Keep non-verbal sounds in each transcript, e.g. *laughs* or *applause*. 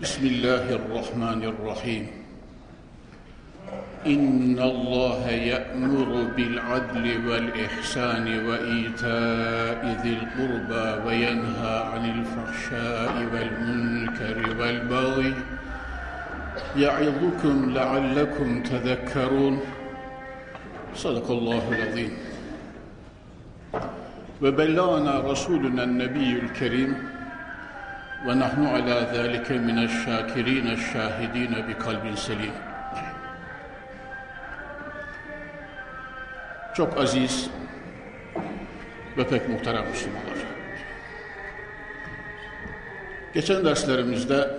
بسم الله الرحمن الرحيم. إن الله يأمر بالعدل والإحسان وإيتاء ذي القربى وينهى عن الفحشاء والمنكر والبغي. يعظكم لعلكم تذكرون. صدق الله العظيم. وبلغنا رسولنا النبي الكريم ونحن على ذلك من الشاكرين الشاهدين بقلب سليم Çok aziz ve pek muhterem Müslümanlar. Geçen derslerimizde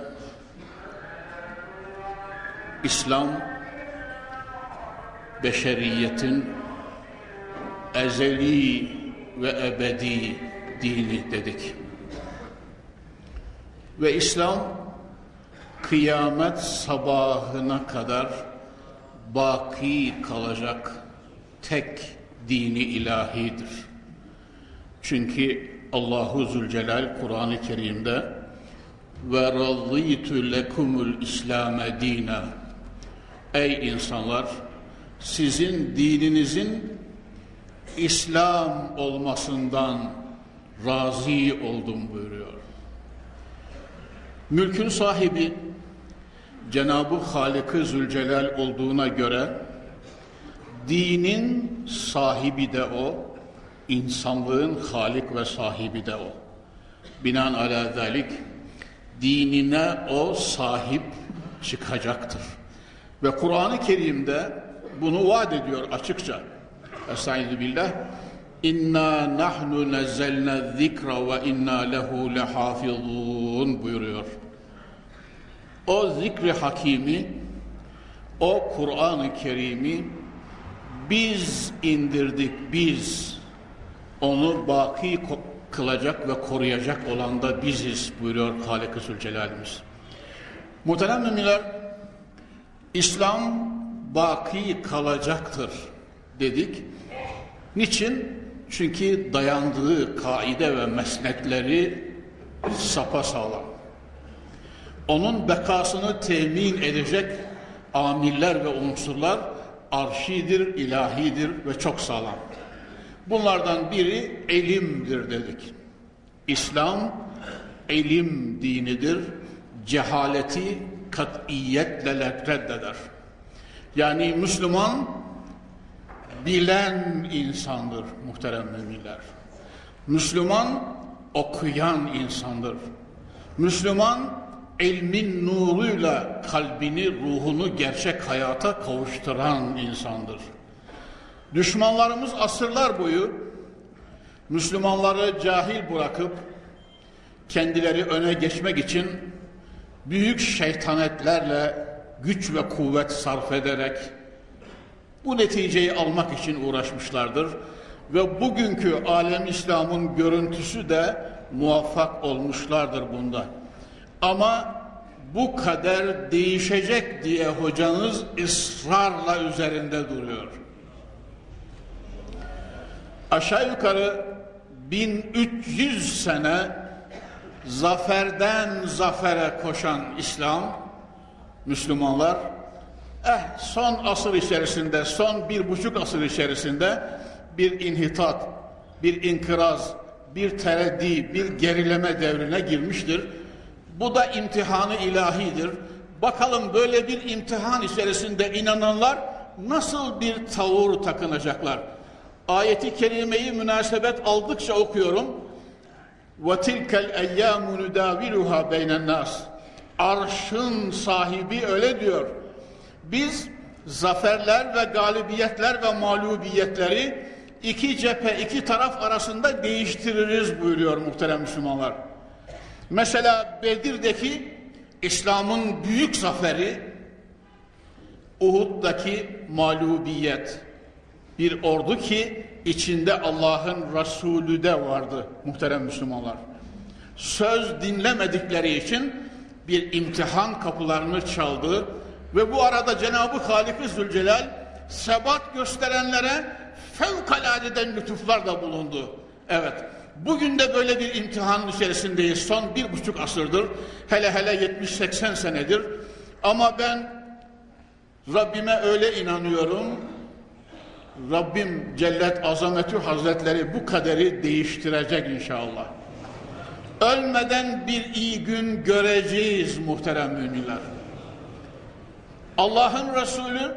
İslam beşeriyetin ezeli ve ebedi dini dedik. Ve İslam kıyamet sabahına kadar baki kalacak tek dini ilahidir. Çünkü Allahu Zülcelal Kur'an-ı Kerim'de ve razıytu lekumul İslame dina Ey insanlar sizin dininizin İslam olmasından razı oldum buyuruyor. Mülkün sahibi Cenab-ı Halık-ı Zülcelal olduğuna göre dinin sahibi de o, insanlığın halik ve sahibi de o. Binan ala zalik dinine o sahip çıkacaktır. Ve Kur'an-ı Kerim'de bunu vaat ediyor açıkça. Estaizu billah. İnna nahnu nezzelna zikra ve inna lehu lehafizun buyuruyor. O zikri hakimi, o Kur'an-ı Kerim'i biz indirdik, biz. Onu baki kılacak ve koruyacak olan da biziz buyuruyor Halik-i Zülcelal'imiz. Muhterem müminler, İslam baki kalacaktır dedik. Niçin? Çünkü dayandığı kaide ve mesnetleri sapasağlam. Onun bekasını temin edecek amiller ve unsurlar arşidir, ilahidir ve çok sağlam. Bunlardan biri elimdir dedik. İslam elim dinidir. Cehaleti katiyetle reddeder. Yani Müslüman bilen insandır muhterem müminler. Müslüman okuyan insandır. Müslüman ilmin nuruyla kalbini, ruhunu gerçek hayata kavuşturan insandır. Düşmanlarımız asırlar boyu Müslümanları cahil bırakıp kendileri öne geçmek için büyük şeytanetlerle güç ve kuvvet sarf ederek bu neticeyi almak için uğraşmışlardır. Ve bugünkü alem İslam'ın görüntüsü de muvaffak olmuşlardır bunda. Ama bu kader değişecek diye hocanız ısrarla üzerinde duruyor. Aşağı yukarı 1300 sene zaferden zafere koşan İslam, Müslümanlar, eh son asır içerisinde, son bir buçuk asır içerisinde bir inhitat, bir inkıraz, bir tereddi, bir gerileme devrine girmiştir. Bu da imtihanı ilahidir. Bakalım böyle bir imtihan içerisinde inananlar nasıl bir tavır takınacaklar? Ayeti kerimeyi münasebet aldıkça okuyorum. وَتِلْكَ الْاَيَّامُ نُدَاوِلُهَا بَيْنَ النَّاسِ Arşın sahibi öyle diyor. Biz zaferler ve galibiyetler ve mağlubiyetleri iki cephe, iki taraf arasında değiştiririz buyuruyor muhterem Müslümanlar. Mesela Bedir'deki İslam'ın büyük zaferi Uhud'daki mağlubiyet. Bir ordu ki içinde Allah'ın Resulü de vardı muhterem Müslümanlar. Söz dinlemedikleri için bir imtihan kapılarını çaldı ve bu arada Cenab-ı Halik-i Zülcelal sebat gösterenlere fevkaladeden lütuflar da bulundu. Evet, bugün de böyle bir imtihanın içerisindeyiz. Son bir buçuk asırdır, hele hele 70-80 senedir. Ama ben Rabbime öyle inanıyorum. Rabbim Cellet Azametü Hazretleri bu kaderi değiştirecek inşallah. Ölmeden bir iyi gün göreceğiz muhterem müminler. Allah'ın Resulü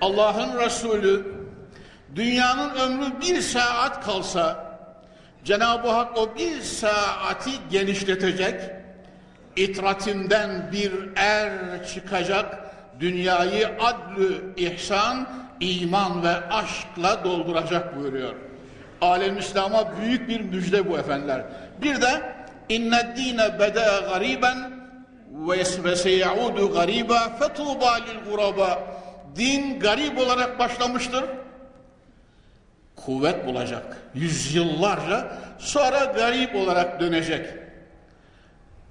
Allah'ın Resulü dünyanın ömrü bir saat kalsa Cenab-ı Hak o bir saati genişletecek itratinden bir er çıkacak dünyayı adlü ihsan iman ve aşkla dolduracak buyuruyor. Alem İslam'a büyük bir müjde bu efendiler. Bir de inne dine beda gariben ve seyaudu gariba fetuba lil guraba din garip olarak başlamıştır kuvvet bulacak yüzyıllarca sonra garip olarak dönecek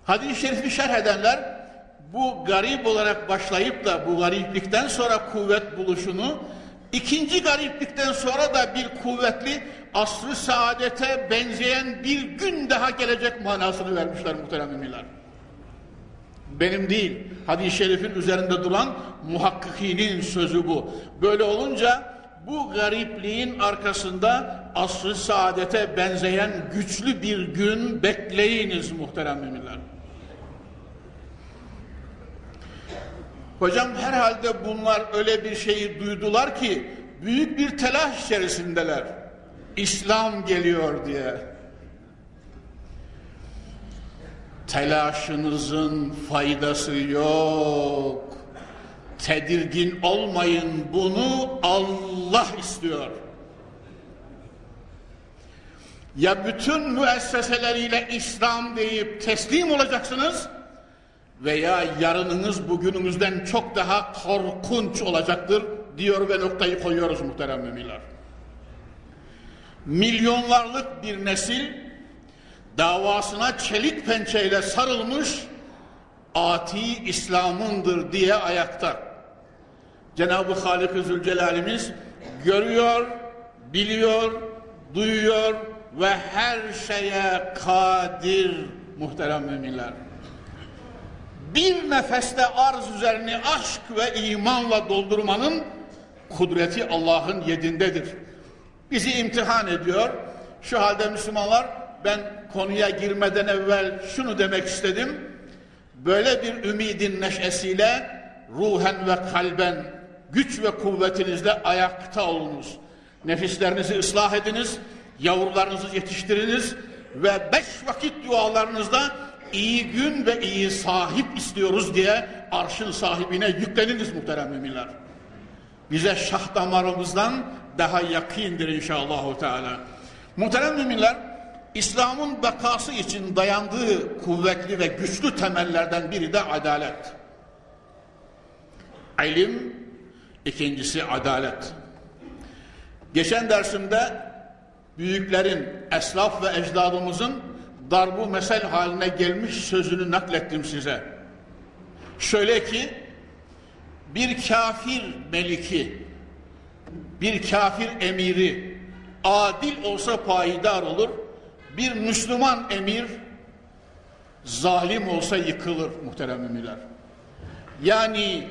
hadis-i şerifi şerh edenler bu garip olarak başlayıp da bu gariplikten sonra kuvvet buluşunu ikinci gariplikten sonra da bir kuvvetli asrı saadete benzeyen bir gün daha gelecek manasını vermişler muhterem müminler benim değil. Hadis-i şerifin üzerinde duran muhakkikinin sözü bu. Böyle olunca bu garipliğin arkasında asr-ı saadete benzeyen güçlü bir gün bekleyiniz muhterem müminler. Hocam herhalde bunlar öyle bir şeyi duydular ki büyük bir telaş içerisindeler. İslam geliyor diye. Telaşınızın faydası yok. Tedirgin olmayın bunu Allah istiyor. Ya bütün müesseseleriyle İslam deyip teslim olacaksınız veya yarınınız bugünümüzden çok daha korkunç olacaktır diyor ve noktayı koyuyoruz muhterem müminler. Milyonlarlık bir nesil davasına çelik pençeyle sarılmış ati İslam'ındır diye ayakta. Cenab-ı Halik-i Zülcelal'imiz görüyor, biliyor, duyuyor ve her şeye kadir muhterem müminler. Bir nefeste arz üzerini aşk ve imanla doldurmanın kudreti Allah'ın yedindedir. Bizi imtihan ediyor. Şu halde Müslümanlar ben konuya girmeden evvel şunu demek istedim. Böyle bir ümidin neşesiyle ruhen ve kalben güç ve kuvvetinizle ayakta olunuz. Nefislerinizi ıslah ediniz, yavrularınızı yetiştiriniz ve beş vakit dualarınızda iyi gün ve iyi sahip istiyoruz diye arşın sahibine yükleniniz muhterem müminler. Bize şah damarımızdan daha yakındır inşallah. Teala. Muhterem müminler, İslam'ın bekası için dayandığı kuvvetli ve güçlü temellerden biri de adalet. İlim, ikincisi adalet. Geçen dersimde büyüklerin, eslaf ve ecdadımızın darbu mesel haline gelmiş sözünü naklettim size. Şöyle ki, bir kafir meliki, bir kafir emiri adil olsa payidar olur, bir Müslüman emir zalim olsa yıkılır muhterem müminler. Yani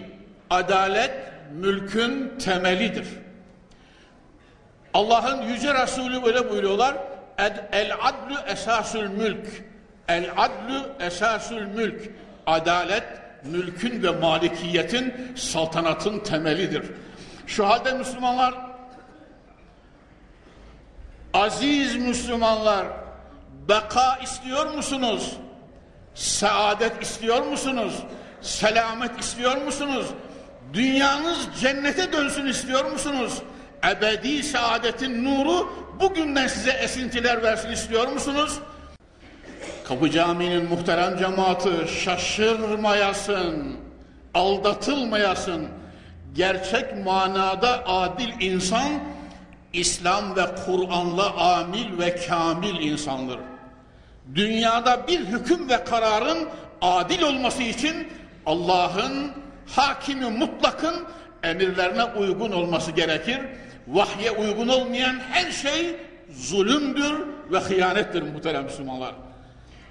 adalet mülkün temelidir. Allah'ın yüce Resulü böyle buyuruyorlar. El adlu esasül mülk. El adlu esasül mülk. Adalet mülkün ve malikiyetin saltanatın temelidir. Şu halde Müslümanlar aziz Müslümanlar Beka istiyor musunuz? Saadet istiyor musunuz? Selamet istiyor musunuz? Dünyanız cennete dönsün istiyor musunuz? Ebedi saadetin nuru bugünden size esintiler versin istiyor musunuz? Kapı Camii'nin muhterem cemaati şaşırmayasın, aldatılmayasın. Gerçek manada adil insan, İslam ve Kur'an'la amil ve kamil insandır. Dünyada bir hüküm ve kararın adil olması için Allah'ın hakimi mutlakın emirlerine uygun olması gerekir. Vahye uygun olmayan her şey zulümdür ve hıyanettir muhterem Müslümanlar.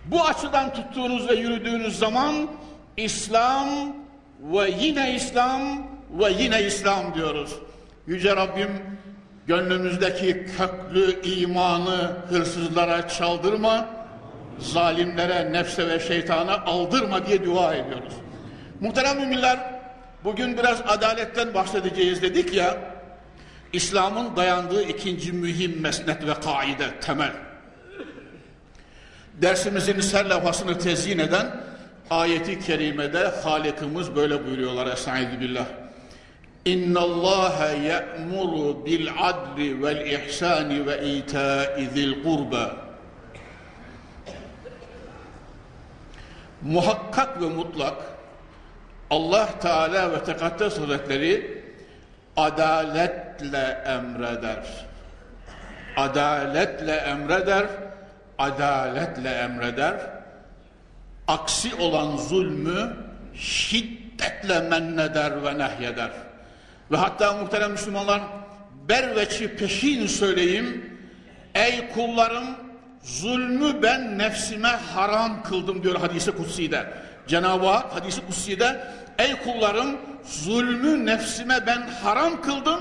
Bu açıdan tuttuğunuz ve yürüdüğünüz zaman İslam ve yine İslam ve yine İslam diyoruz. Yüce Rabbim gönlümüzdeki köklü imanı hırsızlara çaldırma, zalimlere, nefse ve şeytana aldırma diye dua ediyoruz. Muhterem müminler, bugün biraz adaletten bahsedeceğiz dedik ya, İslam'ın dayandığı ikinci mühim mesnet ve kaide, temel. Dersimizin serlevhasını tezyin eden ayeti kerimede Halikimiz böyle buyuruyorlar. Estaizu billah. Bil adli vel ihsani ve ita'i zil kurba. Muhakkak ve mutlak Allah Teala ve Tekaddes Hazretleri adaletle emreder. Adaletle emreder adaletle emreder, aksi olan zulmü şiddetle menneder ve nehyeder. Ve hatta muhterem Müslümanlar berveçi peşin söyleyeyim, ey kullarım zulmü ben nefsime haram kıldım diyor hadisi kutsi'de. Cenab-ı Hak hadisi kutsi'de ey kullarım zulmü nefsime ben haram kıldım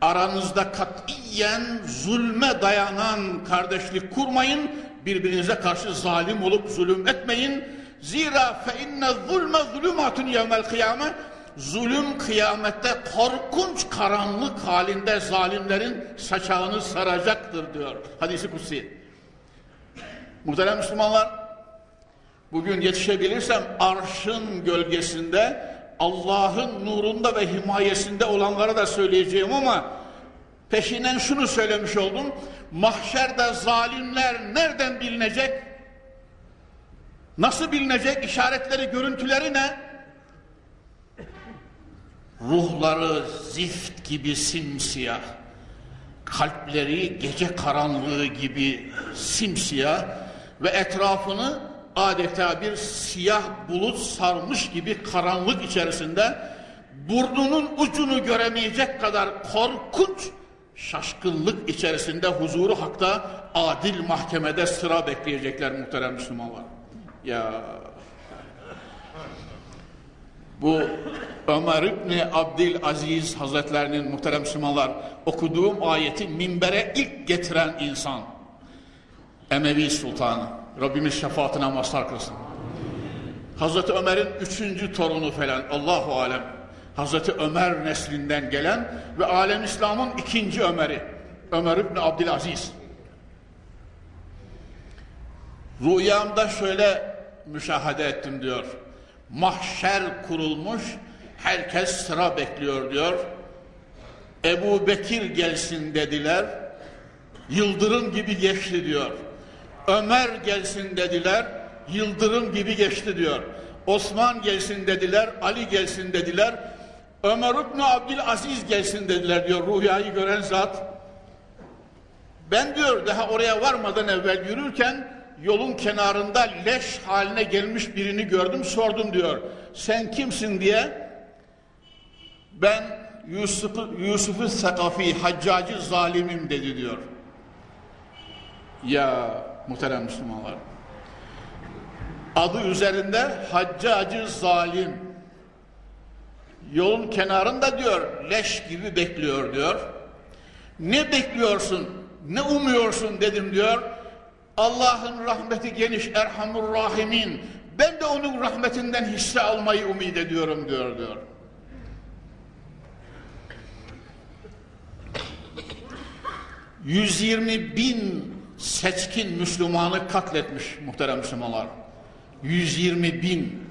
aranızda katiyen zulme dayanan kardeşlik kurmayın. Birbirinize karşı zalim olup zulüm etmeyin. Zira fe inne zulme zulümatun yevmel kıyame. Zulüm kıyamette korkunç karanlık halinde zalimlerin saçağını saracaktır diyor hadisi kutsi. Muhterem Müslümanlar, bugün yetişebilirsem arşın gölgesinde Allah'ın nurunda ve himayesinde olanlara da söyleyeceğim ama peşinden şunu söylemiş oldum. Mahşerde zalimler nereden bilinecek? Nasıl bilinecek? İşaretleri, görüntüleri ne? Ruhları zift gibi simsiyah, kalpleri gece karanlığı gibi simsiyah ve etrafını adeta bir siyah bulut sarmış gibi karanlık içerisinde burnunun ucunu göremeyecek kadar korkunç şaşkınlık içerisinde huzuru hakta adil mahkemede sıra bekleyecekler muhterem Müslümanlar. Ya bu Ömer İbni Abdülaziz Hazretlerinin muhterem Müslümanlar okuduğum ayeti minbere ilk getiren insan Emevi Sultanı. Rabbimiz şefaatine mazhar kılsın. Hazreti Ömer'in üçüncü torunu falan Allahu alem. Hazreti Ömer neslinden gelen ve alem İslam'ın ikinci Ömer'i. Ömer İbni Abdülaziz. Rüyamda şöyle müşahede ettim diyor. Mahşer kurulmuş, herkes sıra bekliyor diyor. Ebu Bekir gelsin dediler. Yıldırım gibi geçti diyor. Ömer gelsin dediler, yıldırım gibi geçti diyor. Osman gelsin dediler, Ali gelsin dediler. Ömer İbni Abdülaziz gelsin dediler diyor rüyayı gören zat. Ben diyor daha oraya varmadan evvel yürürken yolun kenarında leş haline gelmiş birini gördüm sordum diyor. Sen kimsin diye ben Yusuf'u Yusuf Sakafi Haccacı zalimim dedi diyor. Ya muhterem Müslümanlar. Adı üzerinde haccacı zalim. Yolun kenarında diyor leş gibi bekliyor diyor. Ne bekliyorsun? Ne umuyorsun dedim diyor. Allah'ın rahmeti geniş Erhamur Rahimin. Ben de onun rahmetinden hisse almayı umid ediyorum diyor diyor. Yüz yirmi bin seçkin Müslümanı katletmiş muhterem Müslümanlar. 120 bin.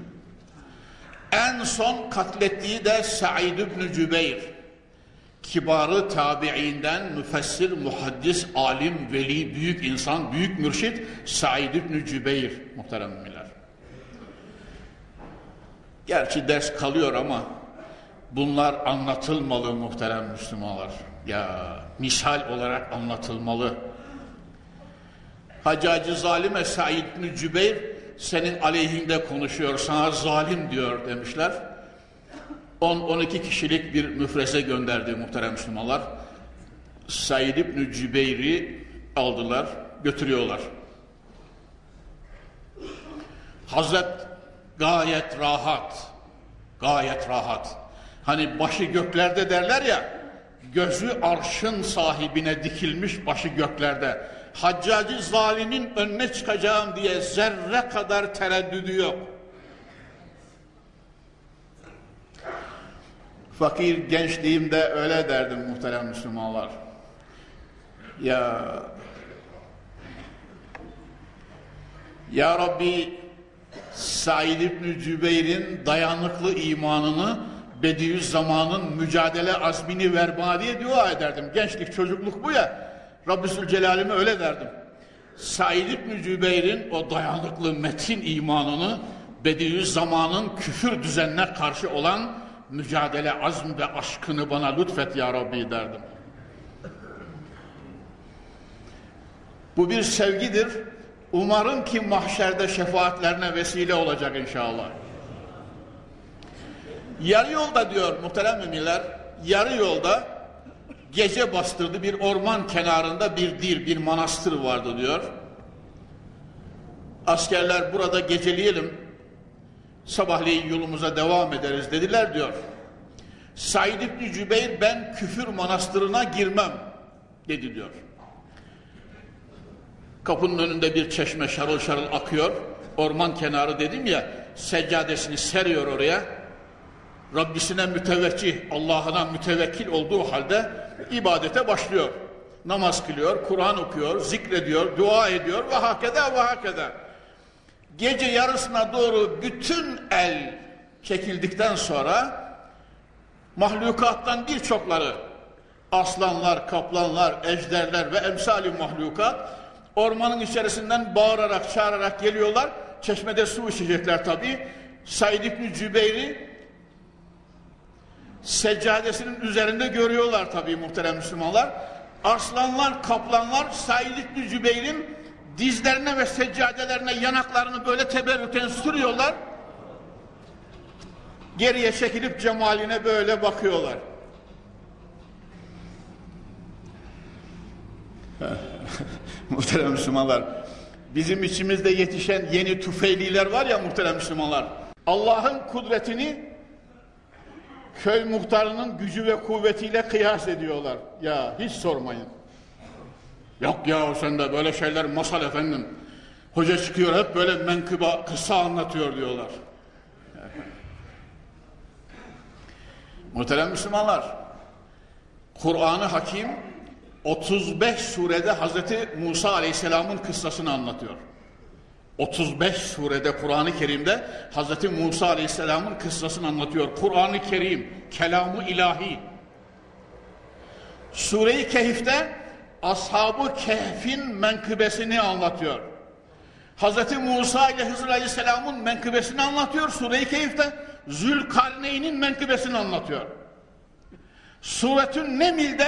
En son katlettiği de Said ibn Cübeyr. kibarı tabiinden müfessir, muhaddis, alim, veli, büyük insan, büyük mürşit Said İbni Cübeyr muhterem müminler. Gerçi ders kalıyor ama bunlar anlatılmalı muhterem Müslümanlar. Ya misal olarak anlatılmalı. Hacacı zalime Said bin Cübeyr senin aleyhinde konuşuyor, sana zalim diyor demişler. 10-12 kişilik bir müfreze gönderdi muhterem Müslümanlar. Said İbni Cübeyr'i aldılar, götürüyorlar. Hazret gayet rahat, gayet rahat. Hani başı göklerde derler ya, gözü arşın sahibine dikilmiş başı göklerde. Haccacı zalimin önüne çıkacağım diye zerre kadar tereddüdü yok. Fakir gençliğimde öyle derdim muhterem Müslümanlar. Ya Ya Rabbi Said İbni Cübeyr'in dayanıklı imanını Bediüzzaman'ın mücadele azmini ver bana diye dua ederdim. Gençlik, çocukluk bu ya. Rabbi Zülcelal'ime öyle derdim. Said İbni Cübeyr'in o dayanıklı metin imanını Bediüzzaman'ın küfür düzenine karşı olan mücadele azm ve aşkını bana lütfet ya Rabbi derdim. Bu bir sevgidir. Umarım ki mahşerde şefaatlerine vesile olacak inşallah. Yarı yolda diyor muhterem müminler, yarı yolda gece bastırdı bir orman kenarında bir dir, bir manastır vardı diyor. Askerler burada geceleyelim, sabahleyin yolumuza devam ederiz dediler diyor. Said İbni Cübeyr ben küfür manastırına girmem dedi diyor. Kapının önünde bir çeşme şarıl şarıl akıyor. Orman kenarı dedim ya seccadesini seriyor oraya. Rabbisine müteveccih, Allah'ına mütevekkil olduğu halde ibadete başlıyor. Namaz kılıyor, Kur'an okuyor, zikrediyor, dua ediyor ve hakeda ve hakeda. Gece yarısına doğru bütün el çekildikten sonra mahlukattan birçokları aslanlar, kaplanlar, ejderler ve emsali mahlukat ormanın içerisinden bağırarak, çağırarak geliyorlar. Çeşmede su içecekler tabi. Said İbni Cübeyr'i seccadesinin üzerinde görüyorlar tabi muhterem Müslümanlar. Aslanlar, kaplanlar Said İbni Cübeyr'in dizlerine ve seccadelerine yanaklarını böyle teberrüken sürüyorlar. Geriye çekilip cemaline böyle bakıyorlar. *laughs* muhterem Müslümanlar, bizim içimizde yetişen yeni tufeyliler var ya muhterem Müslümanlar. Allah'ın kudretini köy muhtarının gücü ve kuvvetiyle kıyas ediyorlar. Ya hiç sormayın. Yok ya sen de böyle şeyler masal efendim. Hoca çıkıyor hep böyle menkıba kısa anlatıyor diyorlar. *laughs* Muhterem Müslümanlar, Kur'an-ı Hakim 35 surede Hazreti Musa Aleyhisselam'ın kıssasını anlatıyor. 35 surede Kur'an-ı Kerim'de Hazreti Musa Aleyhisselam'ın kıssasını anlatıyor. Kur'an-ı Kerim, kelamı ilahi. Sure-i Kehif'te Ashab-ı Kehf'in menkıbesini anlatıyor. Hazreti Musa ile Hızır Aleyhisselam'ın menkıbesini anlatıyor. Sure-i Kehif'te Zülkarneyn'in menkıbesini anlatıyor. Suretün Nemil'de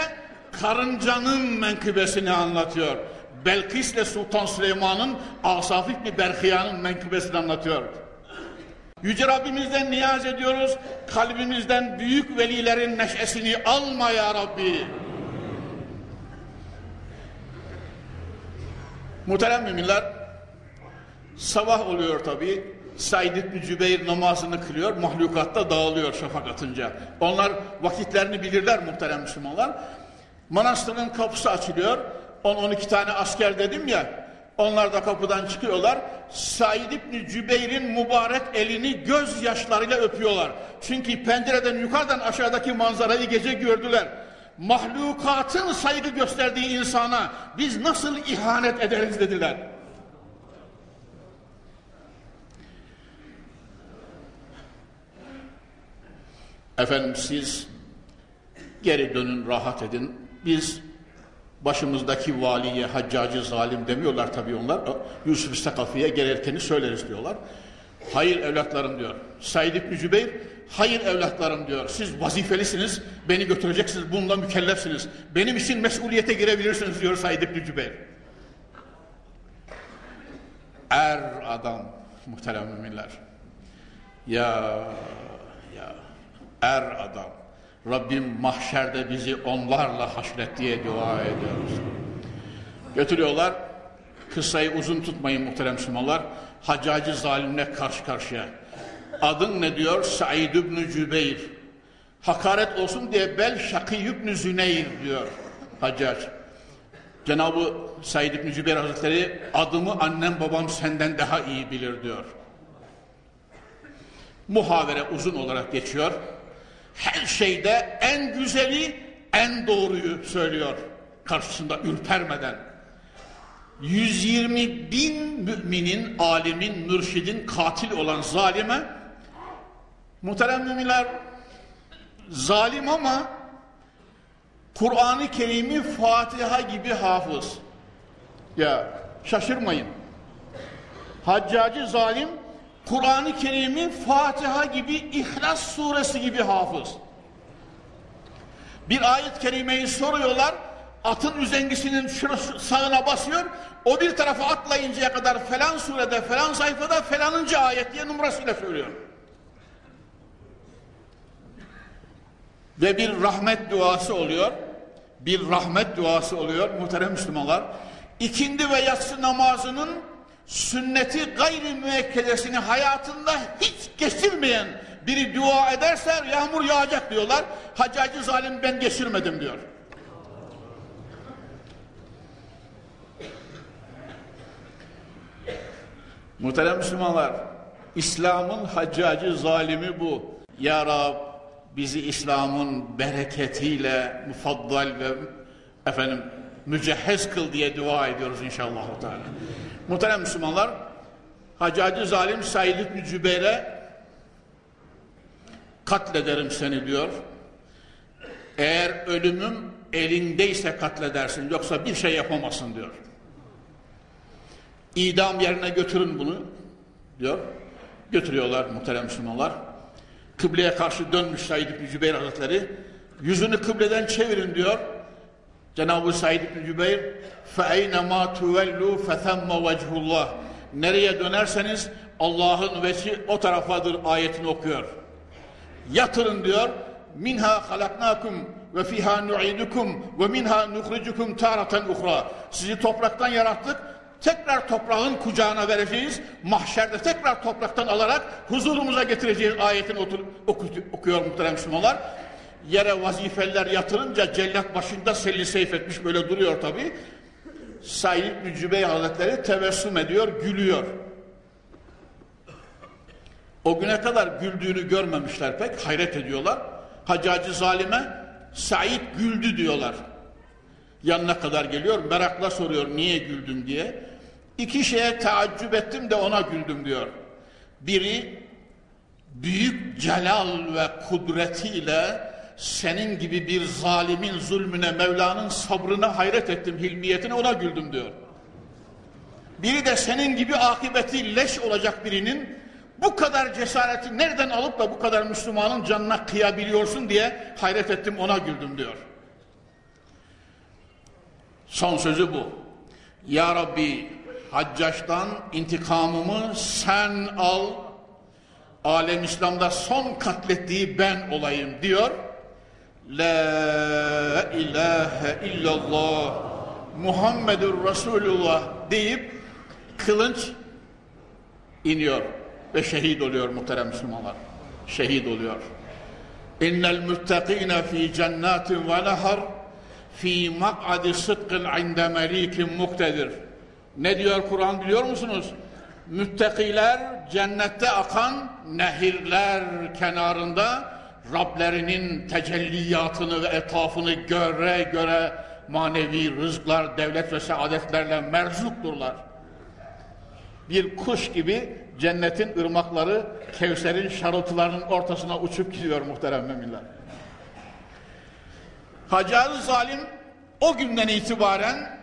karıncanın menkıbesini anlatıyor. Belkis ile Sultan Süleyman'ın Asaf İbni Berhiya'nın menkıbesini anlatıyor. Yüce Rabbimizden niyaz ediyoruz. Kalbimizden büyük velilerin neşesini alma ya Rabbi. Muhterem müminler, sabah oluyor tabi. Said İbni Cübeyr namazını kılıyor, mahlukatta dağılıyor şafak atınca. Onlar vakitlerini bilirler muhterem Müslümanlar. Manastırın kapısı açılıyor. 10-12 tane asker dedim ya. Onlar da kapıdan çıkıyorlar. Said İbni Cübeyr'in mübarek elini gözyaşlarıyla öpüyorlar. Çünkü pencereden yukarıdan aşağıdaki manzarayı gece gördüler. Mahlukatın saygı gösterdiği insana biz nasıl ihanet ederiz dediler. Efendim siz Geri dönün, rahat edin. Biz başımızdaki valiye, haccacı, zalim demiyorlar tabii onlar. Yusuf Sakafi'ye gelirkeni söyleriz diyorlar. Hayır evlatlarım diyor. Said İbni Cübeyr, hayır evlatlarım diyor. Siz vazifelisiniz, beni götüreceksiniz, bununla mükellefsiniz. Benim için mesuliyete girebilirsiniz diyor Said İbni Cübeyr. Er adam, muhterem müminler. Ya, ya, er adam. Rabbim mahşerde bizi onlarla haşret diye dua ediyoruz. Götürüyorlar. Kıssayı uzun tutmayın muhterem Müslümanlar. Haccacı zalimle karşı karşıya. Adın ne diyor? Said ibn Cübeyr. Hakaret olsun diye bel Şakî ibn Züneyr diyor Haccac. Cenab-ı Said ibn Cübeyr Hazretleri adımı annem babam senden daha iyi bilir diyor. Muhavere uzun olarak geçiyor. Her şeyde en güzeli, en doğruyu söylüyor. Karşısında ürpermeden. 120 bin müminin, alimin, mürşidin katil olan zalime muhterem müminler zalim ama Kur'an-ı Kerim'i Fatiha gibi hafız. Ya şaşırmayın. Haccacı zalim Kur'an-ı Kerim'i Fatiha gibi İhlas suresi gibi hafız. Bir ayet-i kerimeyi soruyorlar. Atın üzengisinin sağına basıyor. O bir tarafa atlayıncaya kadar falan surede falan sayfada falanıncı ayet diye numarasıyla söylüyor. Ve bir rahmet duası oluyor. Bir rahmet duası oluyor muhterem Müslümanlar. İkindi ve yatsı namazının sünneti gayri müekkedesini hayatında hiç geçirmeyen biri dua ederse yağmur yağacak diyorlar. Hacacı zalim ben geçirmedim diyor. Muhterem Müslümanlar, İslam'ın haccacı zalimi bu. Ya Rab bizi İslam'ın bereketiyle mufaddal ve efendim mücehhez kıl diye dua ediyoruz inşallah. Teala. Muhterem Müslümanlar, Hacacı zalim Said İbni Cübeyr'e katlederim seni diyor. Eğer ölümüm elindeyse katledersin yoksa bir şey yapamazsın diyor. İdam yerine götürün bunu diyor. Götürüyorlar muhterem Müslümanlar. Kıbleye karşı dönmüş Said İbni Cübeyr Hazretleri. Yüzünü kıbleden çevirin diyor. Cenab-ı Said İbni Cübeyr فَاَيْنَمَا تُوَلُّوا فَثَمَّ وَجْهُ اللّٰهِ Nereye dönerseniz Allah'ın veçi o tarafadır ayetini okuyor. Yatırın diyor. Minha halaknakum ve fiha nu'idukum ve minha nukhrijukum taratan uhra. Sizi topraktan yarattık. Tekrar toprağın kucağına vereceğiz. Mahşerde tekrar topraktan alarak huzurumuza getireceğiz ayetini otur, oku, okuyor muhterem Müslümanlar. Yere vazifeliler yatırınca cellat başında selli seyf etmiş böyle duruyor tabi. Said bin Cübey Hazretleri tebessüm ediyor, gülüyor. O güne kadar güldüğünü görmemişler pek, hayret ediyorlar. Hacacı zalime Said güldü diyorlar. Yanına kadar geliyor, merakla soruyor niye güldüm diye. İki şeye taaccüp ettim de ona güldüm diyor. Biri büyük celal ve kudretiyle senin gibi bir zalimin zulmüne, Mevla'nın sabrına hayret ettim, hilmiyetine ona güldüm diyor. Biri de senin gibi akıbeti leş olacak birinin bu kadar cesareti nereden alıp da bu kadar Müslümanın canına kıyabiliyorsun diye hayret ettim ona güldüm diyor. Son sözü bu. Ya Rabbi Haccaş'tan intikamımı sen al, alem İslam'da son katlettiği ben olayım diyor. La ilahe illallah Muhammedur Resulullah deyip kılınç iniyor ve şehit oluyor muhterem Müslümanlar. Şehit oluyor. İnnel müttakine fi cennatin ve nehar fi mak'adi sıdkın inde melikin muktedir. Ne diyor Kur'an biliyor musunuz? Müttakiler cennette akan nehirler kenarında Rablerinin tecelliyatını ve etafını göre göre manevi rızklar, devlet ve saadetlerle merzukturlar. Bir kuş gibi cennetin ırmakları Kevser'in şarıltılarının ortasına uçup gidiyor muhterem müminler. Hacı Zalim o günden itibaren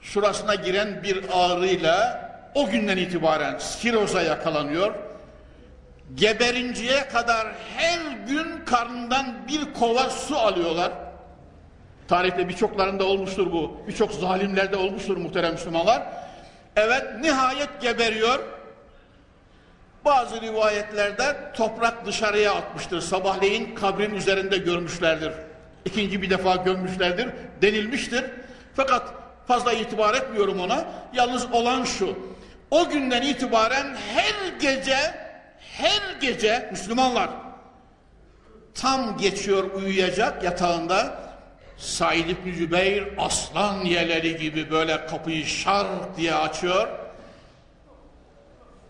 şurasına giren bir ağrıyla o günden itibaren siroza yakalanıyor. Geberinceye kadar her gün karnından bir kova su alıyorlar. Tarihte birçoklarında olmuştur bu. Birçok zalimlerde olmuştur muhterem Müslümanlar. Evet nihayet geberiyor. Bazı rivayetlerde toprak dışarıya atmıştır. Sabahleyin kabrin üzerinde görmüşlerdir. İkinci bir defa gömmüşlerdir denilmiştir. Fakat fazla itibar etmiyorum ona. Yalnız olan şu. O günden itibaren her gece her gece Müslümanlar tam geçiyor uyuyacak yatağında Said İbni Cübeyr aslan yeleri gibi böyle kapıyı şar diye açıyor.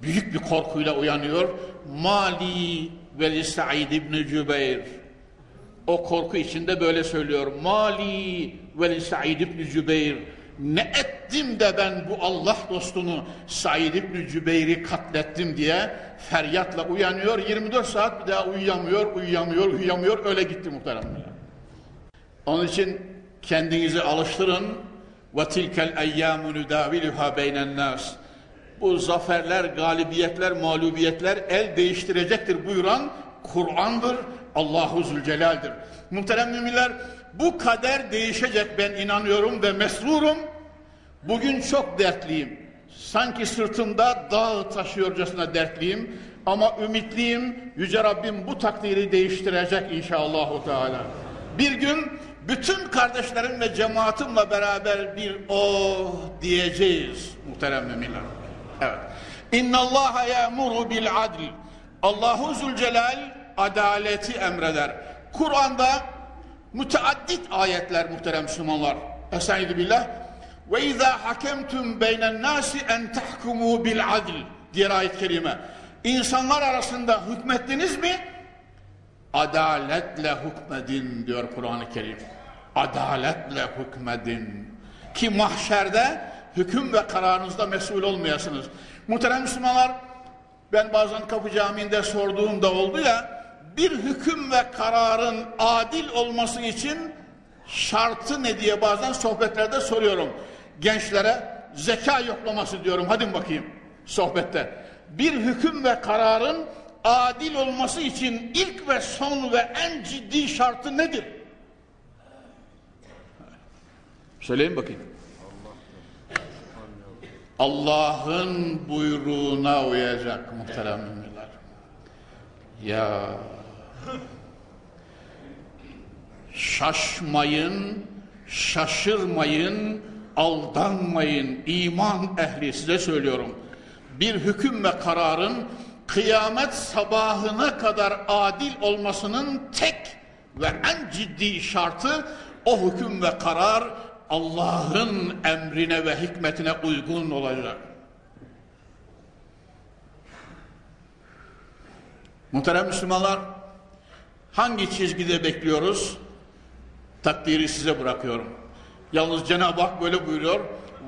Büyük bir korkuyla uyanıyor. Mali ve Said İbni Cübeyr. O korku içinde böyle söylüyor. Mali ve Said İbni Cübeyr. Ne ettim de ben bu Allah dostunu Said İbni Cübeyr'i katlettim diye feryatla uyanıyor. 24 saat bir daha uyuyamıyor, uyuyamıyor, uyuyamıyor. Öyle gitti muhteremler. Onun için kendinizi alıştırın. Tilkel eyyamu nudaviluha beynen nas. Bu zaferler, galibiyetler, mağlubiyetler el değiştirecektir buyuran Kur'an'dır. Allahu Zülcelal'dir. Muhterem müminler bu kader değişecek ben inanıyorum ve mesrurum. Bugün çok dertliyim. Sanki sırtımda dağ taşıyorcasına dertliyim. Ama ümitliyim. Yüce Rabbim bu takdiri değiştirecek inşallah. Teala. Bir gün bütün kardeşlerimle cemaatimle beraber bir oh diyeceğiz muhterem müminler. Evet. İnna Allah ya'muru bil adl. Allahu Zülcelal adaleti emreder. Kur'an'da müteaddit ayetler muhterem Müslümanlar. Estaizu billah. Ve izâ hakemtum beynen nâsi en tahkumu bil adl. Diğer ayet kerime. İnsanlar arasında hükmettiniz mi? Adaletle hükmedin diyor Kur'an-ı Kerim. Adaletle hükmedin. Ki mahşerde hüküm ve kararınızda mesul olmayasınız. Muhterem Müslümanlar ben bazen Kapı Camii'nde sorduğumda oldu ya bir hüküm ve kararın adil olması için şartı ne diye bazen sohbetlerde soruyorum. Gençlere zeka yoklaması diyorum. Hadi bakayım sohbette. Bir hüküm ve kararın adil olması için ilk ve son ve en ciddi şartı nedir? Söyleyin bakayım. Allah'ın buyruğuna uyacak muhterem müminler. Ya şaşmayın, şaşırmayın, aldanmayın iman ehli size söylüyorum. Bir hüküm ve kararın kıyamet sabahına kadar adil olmasının tek ve en ciddi şartı o hüküm ve karar Allah'ın emrine ve hikmetine uygun olacak. Muhterem Müslümanlar, hangi çizgide bekliyoruz? Takdiri size bırakıyorum. Yalnız Cenab-ı Hak böyle buyuruyor.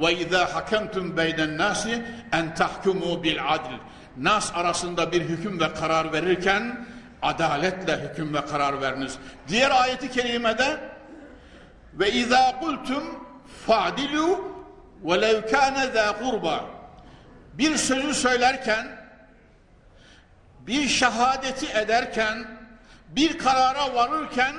وَاِذَا حَكَمْتُمْ بَيْنَ النَّاسِ اَنْ تَحْكُمُوا بِالْعَدْلِ Nas arasında bir hüküm ve karar verirken adaletle hüküm ve karar veriniz. Diğer ayeti kerimede ve izâ kultum fa'dilu ve lev kâne zâ kurba bir sözü söylerken bir şehadeti ederken bir karara varırken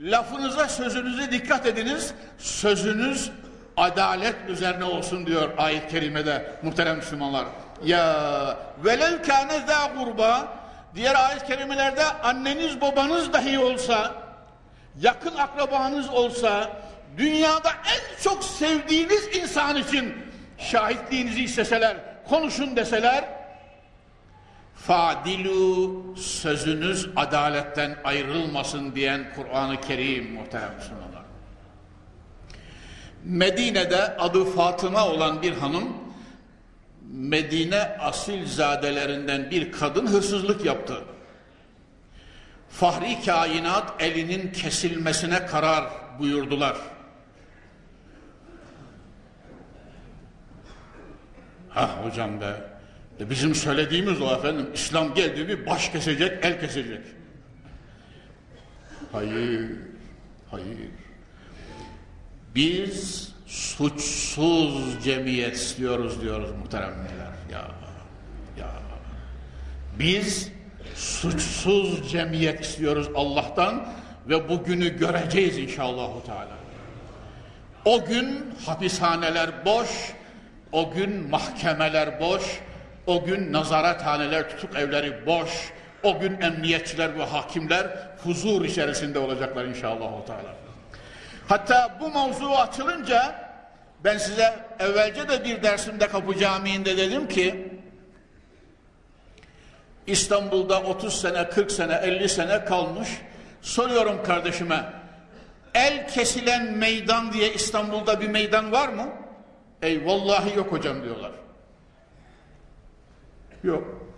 lafınıza sözünüze dikkat ediniz. Sözünüz adalet üzerine olsun diyor ayet-i kerimede muhterem Müslümanlar. Ya velev kâne zâ kurba diğer ayet-i kerimelerde anneniz babanız dahi olsa yakın akrabanız olsa dünyada en çok sevdiğiniz insan için şahitliğinizi isteseler konuşun deseler fadilu sözünüz adaletten ayrılmasın diyen Kur'an-ı Kerim muhterem Müslümanlar. Medine'de adı Fatıma olan bir hanım Medine asilzadelerinden bir kadın hırsızlık yaptı. Fahri kainat elinin kesilmesine karar buyurdular. Ha hocam be, e bizim söylediğimiz o efendim, İslam geldi mi baş kesecek, el kesecek. Hayır, hayır. Biz suçsuz cemiyet istiyoruz diyoruz muhteremler. Ya, ya. Biz suçsuz cemiyet istiyoruz Allah'tan ve bugünü göreceğiz inşallah. O gün hapishaneler boş, o gün mahkemeler boş, o gün nazarethaneler, tutuk evleri boş, o gün emniyetçiler ve hakimler huzur içerisinde olacaklar inşallah. Teala. Hatta bu mevzu açılınca ben size evvelce de bir dersimde Kapı Camii'nde dedim ki İstanbul'da 30 sene, 40 sene, 50 sene kalmış. Soruyorum kardeşime el kesilen meydan diye İstanbul'da bir meydan var mı? Ey vallahi yok hocam diyorlar. Yok.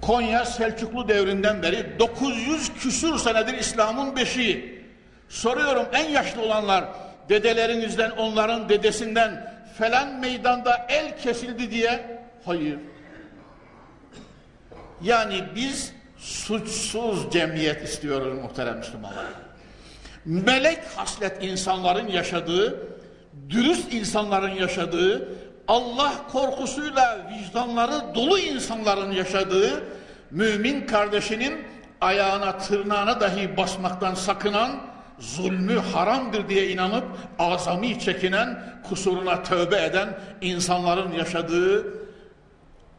Konya Selçuklu devrinden beri 900 küsur senedir İslam'ın beşiği. Soruyorum en yaşlı olanlar dedelerinizden onların dedesinden falan meydanda el kesildi diye hayır. Yani biz suçsuz cemiyet istiyoruz muhterem Müslümanlar. Melek haslet insanların yaşadığı, dürüst insanların yaşadığı, Allah korkusuyla vicdanları dolu insanların yaşadığı, mümin kardeşinin ayağına tırnağına dahi basmaktan sakınan, zulmü haramdır diye inanıp azami çekinen, kusuruna tövbe eden insanların yaşadığı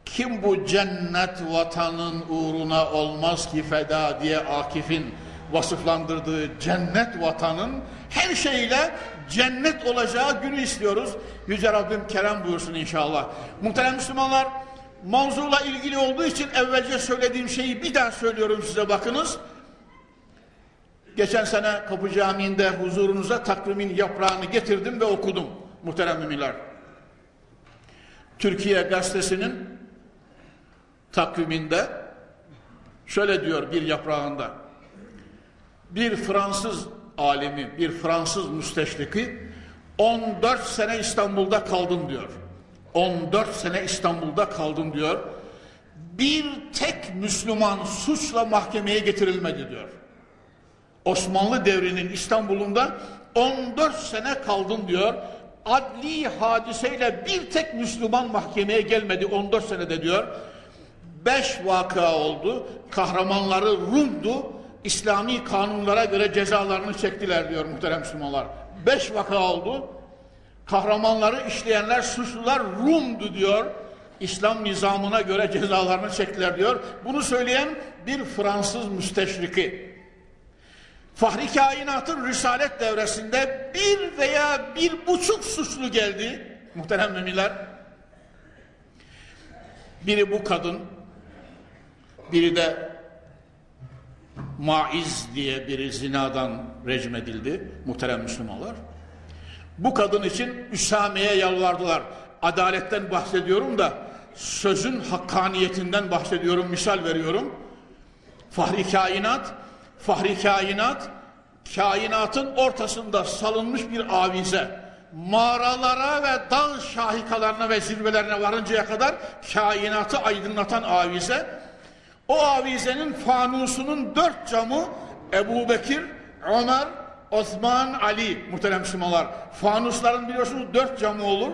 kim bu cennet vatanın uğruna olmaz ki feda? diye Akif'in vasıflandırdığı cennet vatanın her şeyle cennet olacağı günü istiyoruz. Yüce Rabbim kerem buyursun inşallah. Muhterem Müslümanlar mavzuyla ilgili olduğu için evvelce söylediğim şeyi bir daha söylüyorum size bakınız. Geçen sene Kapı Camii'nde huzurunuza takvimin yaprağını getirdim ve okudum muhterem müminler. Türkiye Gazetesi'nin takviminde şöyle diyor bir yaprağında bir Fransız alimi, bir Fransız müsteşriki 14 sene İstanbul'da kaldım diyor. 14 sene İstanbul'da kaldım diyor. Bir tek Müslüman suçla mahkemeye getirilmedi diyor. Osmanlı devrinin İstanbul'unda 14 sene kaldım diyor. Adli hadiseyle bir tek Müslüman mahkemeye gelmedi 14 senede diyor beş vaka oldu. Kahramanları Rum'du. İslami kanunlara göre cezalarını çektiler diyor muhterem Müslümanlar. Beş vaka oldu. Kahramanları işleyenler, suçlular Rum'du diyor. İslam nizamına göre cezalarını çektiler diyor. Bunu söyleyen bir Fransız müsteşriki. Fahri kainatın risalet devresinde bir veya bir buçuk suçlu geldi muhterem müminler. Biri bu kadın, biri de Maiz diye biri zinadan rejim edildi muhterem Müslümanlar. Bu kadın için Üsame'ye yalvardılar. Adaletten bahsediyorum da sözün hakkaniyetinden bahsediyorum, misal veriyorum. Fahri kainat, fahri kainat, kainatın ortasında salınmış bir avize. Mağaralara ve dağ şahikalarına ve zirvelerine varıncaya kadar kainatı aydınlatan avize o avizenin fanusunun dört camı Ebu Bekir, Ömer, Osman, Ali muhterem Müslümanlar. Fanusların biliyorsunuz dört camı olur.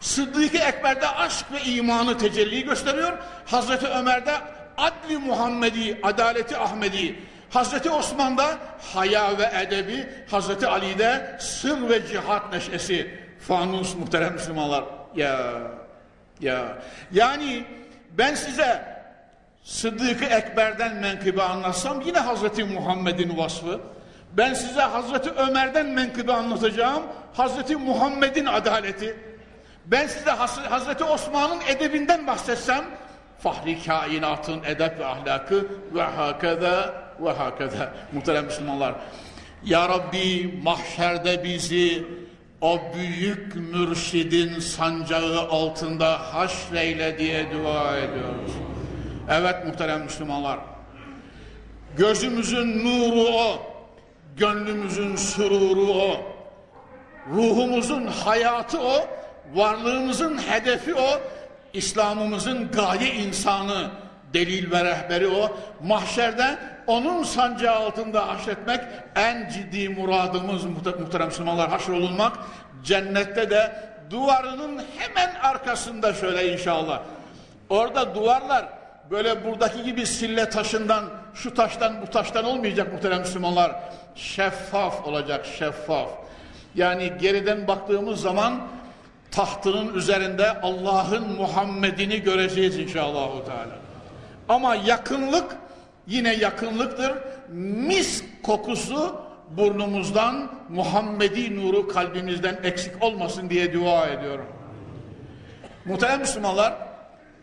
Sıddık-ı Ekber'de aşk ve imanı tecelli gösteriyor. Hazreti Ömer'de adli Muhammedi, adaleti Ahmedi. Hazreti Osman'da haya ve edebi, Hazreti Ali'de sır ve cihat neşesi. Fanus muhterem Müslümanlar. Ya, ya. Yani ben size Sıddık-ı Ekber'den menkıbe anlatsam yine Hazreti Muhammed'in vasfı. Ben size Hazreti Ömer'den menkıbe anlatacağım. Hazreti Muhammed'in adaleti. Ben size Hazreti Osman'ın edebinden bahsetsem fahri kainatın edep ve ahlakı ve hakeza ve hakeza. Muhterem Müslümanlar. Ya Rabbi mahşerde bizi o büyük mürşidin sancağı altında haşreyle diye dua ediyoruz. Evet muhterem Müslümanlar. Gözümüzün nuru o. Gönlümüzün sururu o. Ruhumuzun hayatı o. Varlığımızın hedefi o. İslam'ımızın gaye insanı, delil ve rehberi o. Mahşerde onun sancağı altında haşretmek en ciddi muradımız muhterem Müslümanlar haşrolunmak. Cennette de duvarının hemen arkasında şöyle inşallah. Orada duvarlar böyle buradaki gibi sille taşından, şu taştan, bu taştan olmayacak muhterem Müslümanlar. Şeffaf olacak, şeffaf. Yani geriden baktığımız zaman tahtının üzerinde Allah'ın Muhammed'ini göreceğiz inşallah. Ama yakınlık yine yakınlıktır. Mis kokusu burnumuzdan, Muhammedi nuru kalbimizden eksik olmasın diye dua ediyorum. Muhterem Müslümanlar,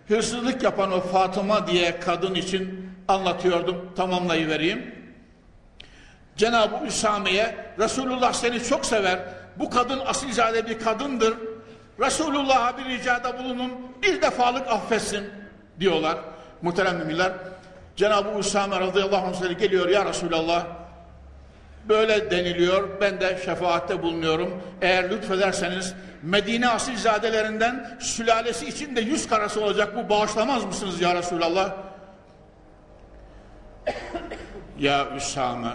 hırsızlık yapan o Fatıma diye kadın için anlatıyordum, tamamlayıvereyim. Cenab-ı Üsame'ye Resulullah seni çok sever, bu kadın asilzade bir kadındır, Resulullah'a bir ricada bulunun, bir defalık affetsin diyorlar. Muhterem müminler, Cenab-ı Üsame radıyallahu anh geliyor ya Resulallah, böyle deniliyor, ben de şefaatte bulunuyorum. Eğer lütfederseniz Medine asilzadelerinden sülalesi için de yüz karası olacak bu bağışlamaz mısınız ya Resulallah? *coughs* ya Üsame,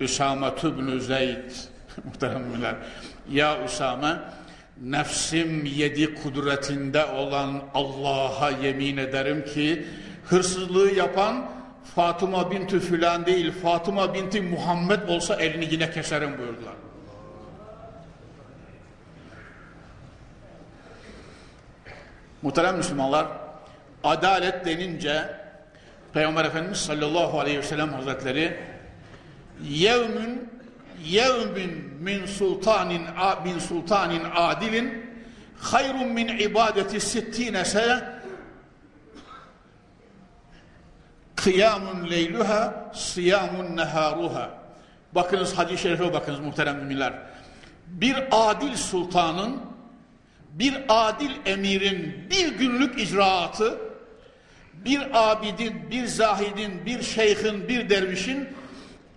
Üsame tübnü Zeyd, *laughs* muhteremler, ya Üsame, nefsim yedi kudretinde olan Allah'a yemin ederim ki hırsızlığı yapan Fatıma binti filan değil Fatıma binti Muhammed olsa elini yine keserim buyurdular. Muhterem Müslümanlar adalet denince Peygamber Efendimiz sallallahu aleyhi ve sellem hazretleri yevmün yevmin min sultanin min sultanin adilin hayrun min ibadeti sittine sene kıyamun leyluha siyamun neharuha. Bakınız hadis-i şerife bakınız muhterem müminler. Bir adil sultanın bir adil emirin bir günlük icraatı bir abidin, bir zahidin, bir şeyhin, bir dervişin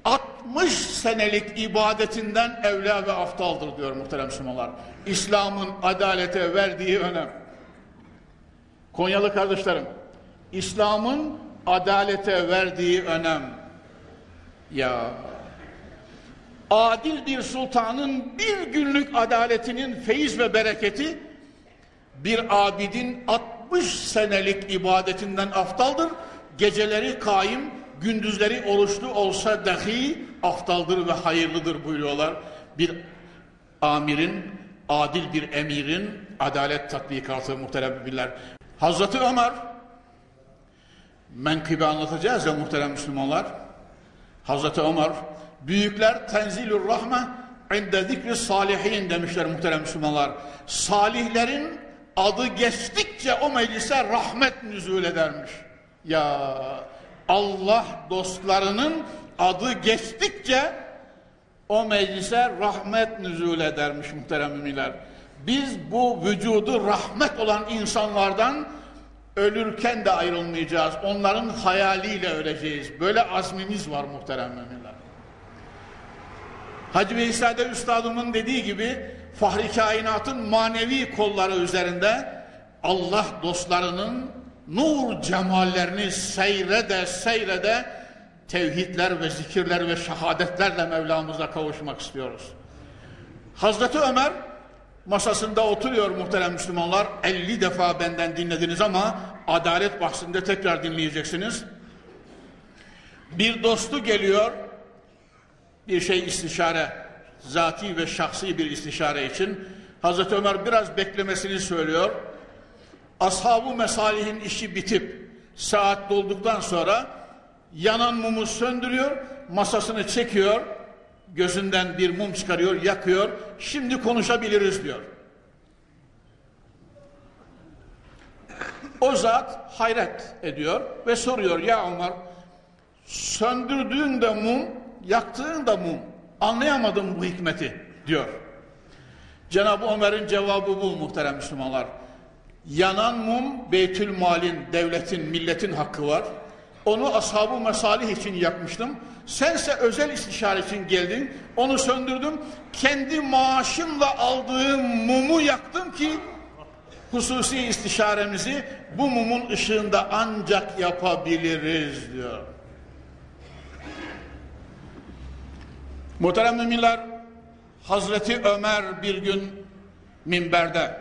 60 senelik ibadetinden evla ve aftaldır diyor muhterem Müslümanlar. İslam'ın adalete verdiği önem. Konyalı kardeşlerim, İslam'ın adalete verdiği önem. Ya adil bir sultanın bir günlük adaletinin feyiz ve bereketi bir abidin 60 senelik ibadetinden aftaldır. Geceleri kaim, gündüzleri oruçlu olsa dahi aftaldır ve hayırlıdır buyuruyorlar. Bir amirin, adil bir emirin adalet tatbikatı muhterem bilirler. Hazreti Ömer menkıbe anlatacağız ya muhterem Müslümanlar. Hazreti Ömer büyükler tenzilur rahme inde zikri salihin demişler muhterem Müslümanlar. Salihlerin adı geçtikçe o meclise rahmet nüzul edermiş. Ya Allah dostlarının adı geçtikçe o meclise rahmet nüzul edermiş muhterem müminler. Biz bu vücudu rahmet olan insanlardan ölürken de ayrılmayacağız. Onların hayaliyle öleceğiz. Böyle azmimiz var muhterem müminler. Hacı Veysel'de üstadımın dediği gibi fahri kainatın manevi kolları üzerinde Allah dostlarının nur cemallerini seyrede seyrede tevhidler ve zikirler ve şehadetlerle Mevlamıza kavuşmak istiyoruz. Hazreti Ömer masasında oturuyor muhterem Müslümanlar. 50 defa benden dinlediniz ama adalet bahsinde tekrar dinleyeceksiniz. Bir dostu geliyor, bir şey istişare, zati ve şahsi bir istişare için. Hazreti Ömer biraz beklemesini söylüyor. Ashab-ı mesalihin işi bitip saat dolduktan sonra yanan mumu söndürüyor, masasını çekiyor, gözünden bir mum çıkarıyor, yakıyor. Şimdi konuşabiliriz diyor. O zat hayret ediyor ve soruyor ya Ömer söndürdüğün de mum, yaktığın da mum. Anlayamadım bu hikmeti diyor. Cenab-ı Ömer'in cevabı bu muhterem Müslümanlar. Yanan mum Beytül Mal'in, devletin, milletin hakkı var. Onu ashab-ı mesalih için yakmıştım. Sense özel istişare için geldin. Onu söndürdüm. Kendi maaşımla aldığım mumu yaktım ki hususi istişaremizi bu mumun ışığında ancak yapabiliriz diyor. Muhterem müminler, Hazreti Ömer bir gün minberde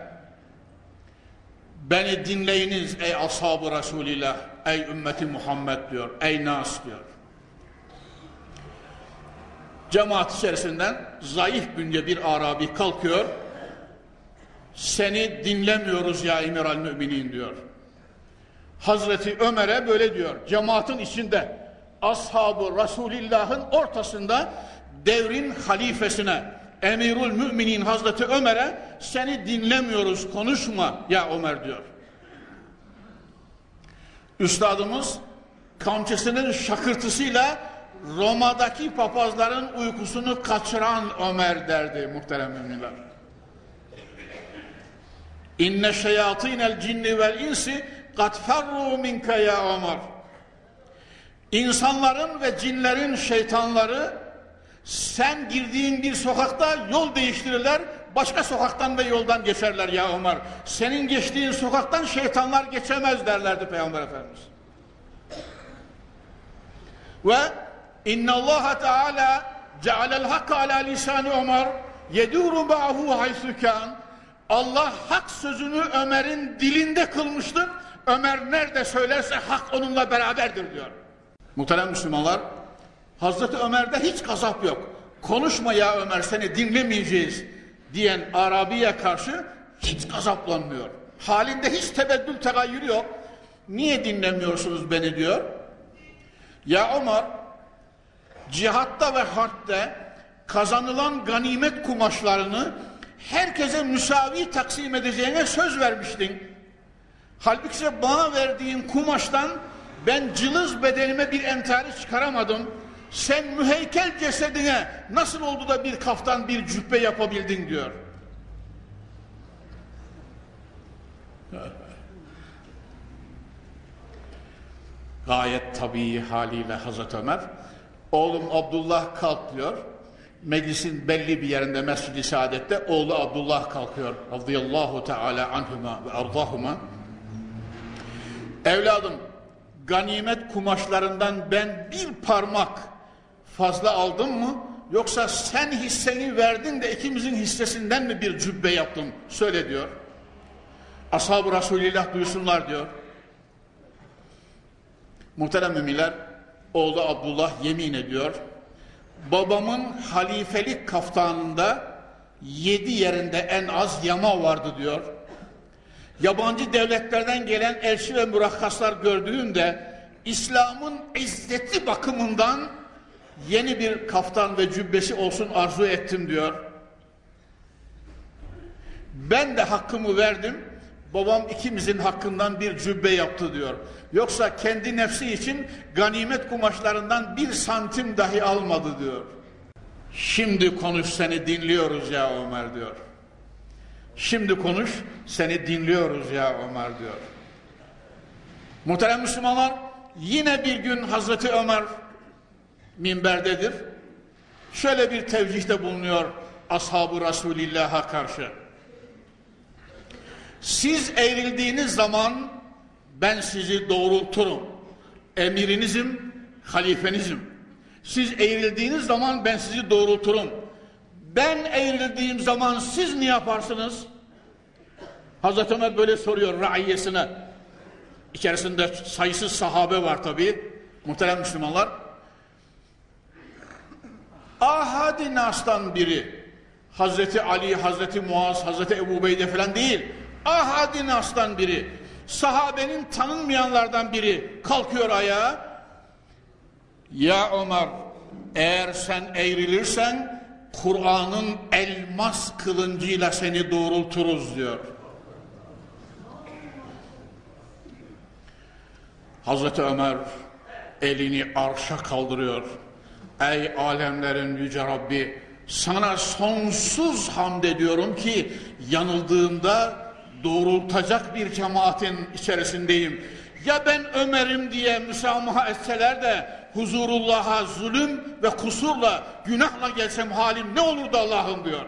beni dinleyiniz ey ashab-ı Resulillah, ey ümmeti Muhammed diyor, ey nas diyor. Cemaat içerisinden zayıf bünce bir Arabi kalkıyor, seni dinlemiyoruz ya Emiral Müminin diyor. Hazreti Ömer'e böyle diyor, cemaatin içinde, ashabı Resulillah'ın ortasında devrin halifesine, emirül müminin Hazreti Ömer'e seni dinlemiyoruz konuşma ya Ömer diyor. Üstadımız kamçısının şakırtısıyla Roma'daki papazların uykusunu kaçıran Ömer derdi muhterem müminler. İnne şeyatinel cinni vel insi kad ferru minke ya Ömer. İnsanların ve cinlerin şeytanları sen girdiğin bir sokakta yol değiştirirler, başka sokaktan ve yoldan geçerler ya Ömer. Senin geçtiğin sokaktan şeytanlar geçemez derlerdi Peygamber Efendimiz. Ve inna Allah Teala cealel hakka ala lisani Ömer yeduru ma'hu haythu kan. Allah hak sözünü Ömer'in dilinde kılmıştır. Ömer nerede söylerse hak onunla beraberdir diyor. Muhterem Müslümanlar, Hazreti Ömer'de hiç gazap yok. Konuşma ya Ömer seni dinlemeyeceğiz diyen Arabi'ye karşı hiç gazaplanmıyor. Halinde hiç tebeddül tegayyür yok. Niye dinlemiyorsunuz beni diyor. Ya Ömer cihatta ve harpte kazanılan ganimet kumaşlarını herkese müsavi taksim edeceğine söz vermiştin. Halbuki bana verdiğin kumaştan ben cılız bedenime bir entari çıkaramadım. Sen müheykel cesedine nasıl oldu da bir kaftan bir cübbe yapabildin diyor. *laughs* Gayet tabii haliyle Hazreti Ömer oğlum Abdullah kalk diyor. Meclisin belli bir yerinde Mescid-i Saadet'te oğlu Abdullah kalkıyor. Radıyallahu Teala anhuma ve ardahuma. Evladım ganimet kumaşlarından ben bir parmak fazla aldın mı? Yoksa sen hisseni verdin de ikimizin hissesinden mi bir cübbe yaptın? Söyle diyor. Ashab-ı Resulillah duysunlar diyor. Muhterem müminler, oğlu Abdullah yemin ediyor. Babamın halifelik kaftanında yedi yerinde en az yama vardı diyor. Yabancı devletlerden gelen elçi ve murakkaslar gördüğümde İslam'ın izzeti bakımından yeni bir kaftan ve cübbesi olsun arzu ettim diyor. Ben de hakkımı verdim. Babam ikimizin hakkından bir cübbe yaptı diyor. Yoksa kendi nefsi için ganimet kumaşlarından bir santim dahi almadı diyor. Şimdi konuş seni dinliyoruz ya Ömer diyor. Şimdi konuş seni dinliyoruz ya Ömer diyor. Muhterem Müslümanlar yine bir gün Hazreti Ömer minberdedir. Şöyle bir tevcihte bulunuyor ashabı Resulillah'a karşı. Siz eğrildiğiniz zaman ben sizi doğrulturum. Emirinizim, halifenizim. Siz eğrildiğiniz zaman ben sizi doğrulturum. Ben eğrildiğim zaman siz ne yaparsınız? Hazreti Ömer böyle soruyor raiyesine. İçerisinde sayısız sahabe var tabi. Muhterem Müslümanlar. Ahadi Nas'tan biri. Hazreti Ali, Hazreti Muaz, Hazreti Ebu Beyde falan değil. Ahadi Nas'tan biri. Sahabenin tanınmayanlardan biri kalkıyor ayağa. Ya Ömer eğer sen eğrilirsen Kur'an'ın elmas kılıncıyla seni doğrulturuz diyor. Hazreti Ömer elini arşa kaldırıyor. Ey alemlerin yüce Rabbi sana sonsuz hamd ediyorum ki yanıldığımda doğrultacak bir cemaatin içerisindeyim. Ya ben Ömer'im diye müsamaha etseler de huzurullah'a zulüm ve kusurla, günahla gelsem halim ne olurdu Allah'ım diyor.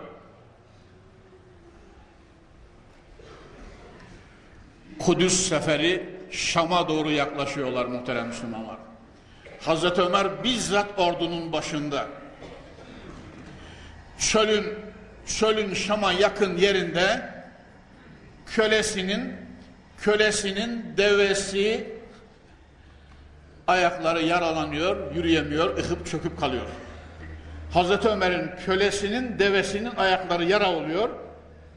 Kudüs seferi Şam'a doğru yaklaşıyorlar muhterem Müslümanlar. Hazreti Ömer bizzat ordunun başında. çölün çölün Şam'a yakın yerinde kölesinin kölesinin devesi ayakları yaralanıyor, yürüyemiyor, ıkıp çöküp kalıyor. Hazreti Ömer'in kölesinin devesinin ayakları yara oluyor,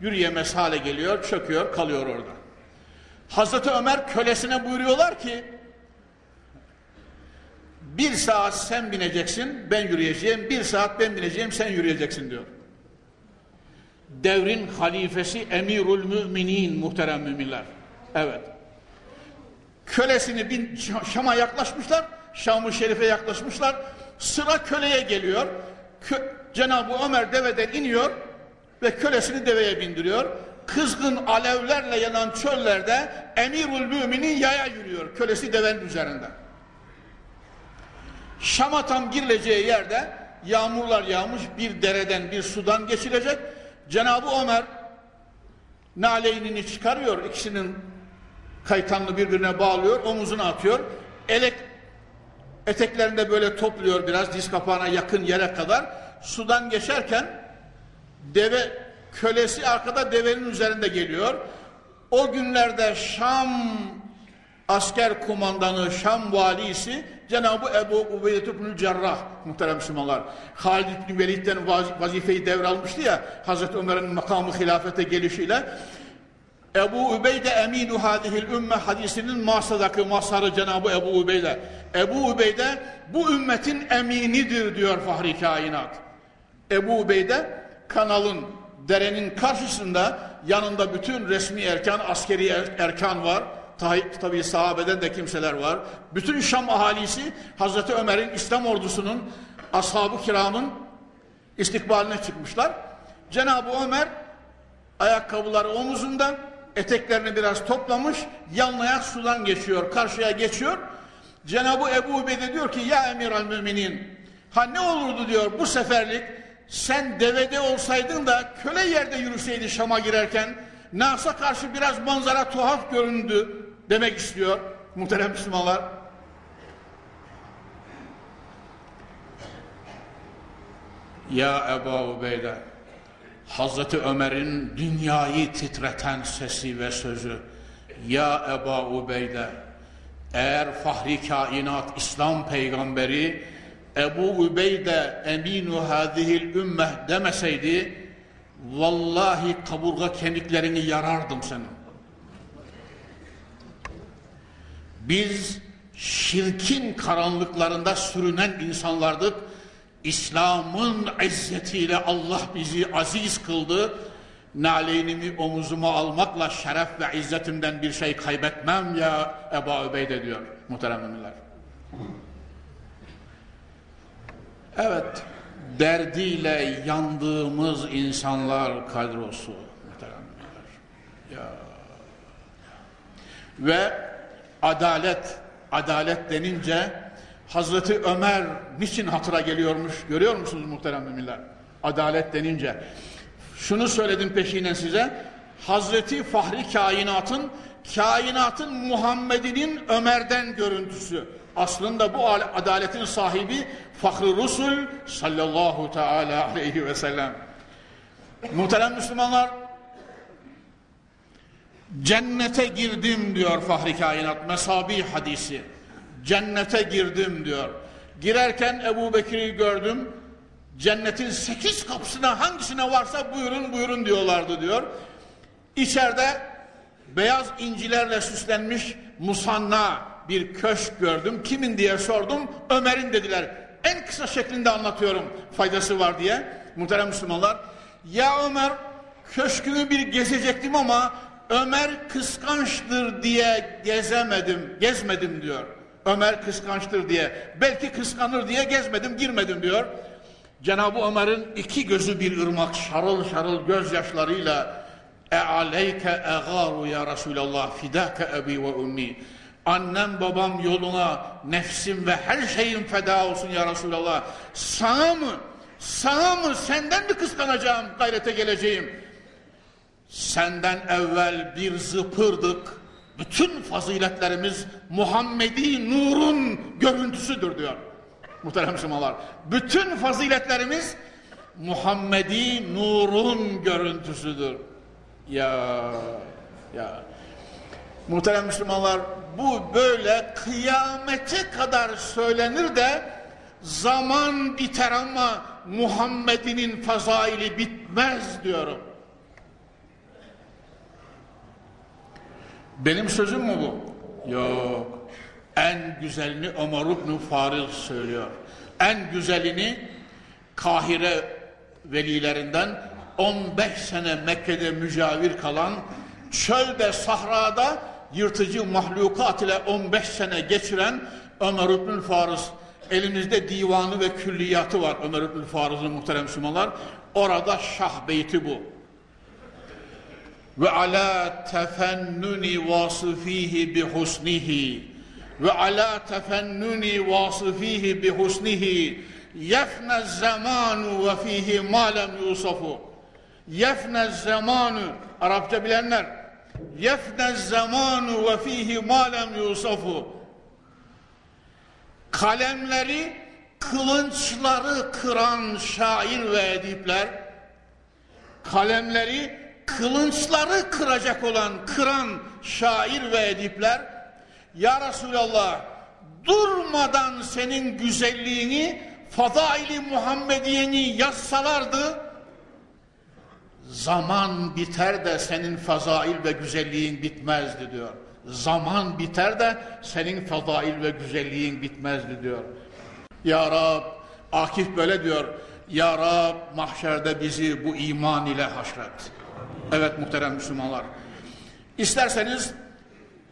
yürüyemez hale geliyor, çöküyor, kalıyor orada. Hazreti Ömer kölesine buyuruyorlar ki bir saat sen bineceksin, ben yürüyeceğim, bir saat ben bineceğim, sen yürüyeceksin diyor. Devrin halifesi Emirül Müminin muhterem müminler. Evet. Kölesini bin, Şam'a yaklaşmışlar, Şam-ı Şerif'e yaklaşmışlar. Sıra köleye geliyor. Kö, Cenab-ı Ömer deveden iniyor ve kölesini deveye bindiriyor. Kızgın alevlerle yanan çöllerde Emirül Müminin yaya yürüyor. Kölesi devenin üzerinde. Şam'a tam girileceği yerde yağmurlar yağmış bir dereden bir sudan geçilecek. Cenab-ı Ömer naleynini çıkarıyor. ikisinin kaytanını birbirine bağlıyor. Omuzuna atıyor. Elek eteklerinde böyle topluyor biraz diz kapağına yakın yere kadar. Sudan geçerken deve kölesi arkada devenin üzerinde geliyor. O günlerde Şam asker kumandanı, Şam valisi Cenab-ı Ebu Ubeydet ibn Cerrah muhterem Müslümanlar. Halid bin Velid'den vazifeyi devralmıştı ya Hazreti Ömer'in makamı hilafete gelişiyle Ebu Ubeyde eminu hadihil ümme hadisinin masadaki masarı Cenab-ı Ebu Ubeyde. Ebu Ubeyde bu ümmetin eminidir diyor Fahri Kainat. Ebu Ubeyde kanalın, derenin karşısında yanında bütün resmi erkan, askeri er, erkan var tabi sahabeden de kimseler var. Bütün Şam ahalisi Hazreti Ömer'in İslam ordusunun ashab-ı kiramın istikbaline çıkmışlar. Cenab-ı Ömer ayakkabıları omuzundan eteklerini biraz toplamış yanlaya sudan geçiyor karşıya geçiyor. Cenab-ı Ebu Ubeyde diyor ki ya emir al müminin ha ne olurdu diyor bu seferlik sen devede olsaydın da köle yerde yürüseydi Şam'a girerken Nas'a karşı biraz manzara tuhaf göründü demek istiyor muhterem Müslümanlar. Ya Ebu Ubeyde Hazreti Ömer'in dünyayı titreten sesi ve sözü Ya Ebu Ubeyde eğer fahri kainat İslam peygamberi Ebu Ubeyde eminu hadihil ümmeh demeseydi vallahi kaburga kemiklerini yarardım senin. Biz şirkin karanlıklarında sürünen insanlardık. İslam'ın izzetiyle Allah bizi aziz kıldı. Naleynimi omuzuma almakla şeref ve izzetimden bir şey kaybetmem ya Ebu Übeyde diyor muhterem emirler. Evet, derdiyle yandığımız insanlar kadrosu muhterem emirler. Ya. Ve adalet, adalet denince Hazreti Ömer niçin hatıra geliyormuş görüyor musunuz muhterem müminler? Adalet denince. Şunu söyledim peşinen size. Hazreti Fahri kainatın, kainatın Muhammed'inin Ömer'den görüntüsü. Aslında bu adaletin sahibi Fahri Rusul sallallahu teala aleyhi ve sellem. Muhterem Müslümanlar, Cennete girdim diyor Fahri Kainat Mesabi hadisi. Cennete girdim diyor. Girerken Ebu Bekir'i gördüm. Cennetin sekiz kapısına hangisine varsa buyurun buyurun diyorlardı diyor. İçeride beyaz incilerle süslenmiş musanna bir köşk gördüm. Kimin diye sordum. Ömer'in dediler. En kısa şeklinde anlatıyorum faydası var diye. Muhterem Müslümanlar. Ya Ömer köşkünü bir gezecektim ama Ömer kıskançtır diye gezemedim, gezmedim diyor. Ömer kıskançtır diye. Belki kıskanır diye gezmedim, girmedim diyor. Cenab-ı Ömer'in iki gözü bir ırmak şarıl şarıl gözyaşlarıyla e aleyke egaru ya Resulallah fidake ebi ve ummi annem babam yoluna nefsim ve her şeyim feda olsun ya Resulallah sana mı sana mı senden mi kıskanacağım gayrete geleceğim senden evvel bir zıpırdık. Bütün faziletlerimiz Muhammedi nurun görüntüsüdür diyor. Muhterem Müslümanlar. Bütün faziletlerimiz Muhammedi nurun görüntüsüdür. Ya ya muhterem Müslümanlar bu böyle kıyamete kadar söylenir de zaman biter ama Muhammed'inin fazaili bitmez diyorum. Benim sözüm mü bu? Yok. En güzelini Ömer İbni Faril söylüyor. En güzelini Kahire velilerinden 15 sene Mekke'de mücavir kalan çölde sahrada yırtıcı mahlukat ile 15 sene geçiren Ömer İbni Farız elimizde divanı ve külliyatı var Ömer İbni Farız'ın muhterem Müslümanlar orada şah beyti bu ve ala tefennuni vasıfihi bi husnihi. Ve ala tefennuni vasıfihi bi husnihi. Yefne zamanu ve fihi ma lem yusafu yefne zamanu Arapça bilenler. Yefne zamanu ve fihi ma lem kalemleri kılınçları kıran şair ve edipler. Kalemleri kılınçları kıracak olan kıran şair ve edipler ya Resulallah durmadan senin güzelliğini Fadaili Muhammediyeni yazsalardı zaman biter de senin fazail ve güzelliğin bitmezdi diyor. Zaman biter de senin fazail ve güzelliğin bitmezdi diyor. Ya Rab, Akif böyle diyor. Ya Rab mahşerde bizi bu iman ile haşret. Evet muhterem Müslümanlar. İsterseniz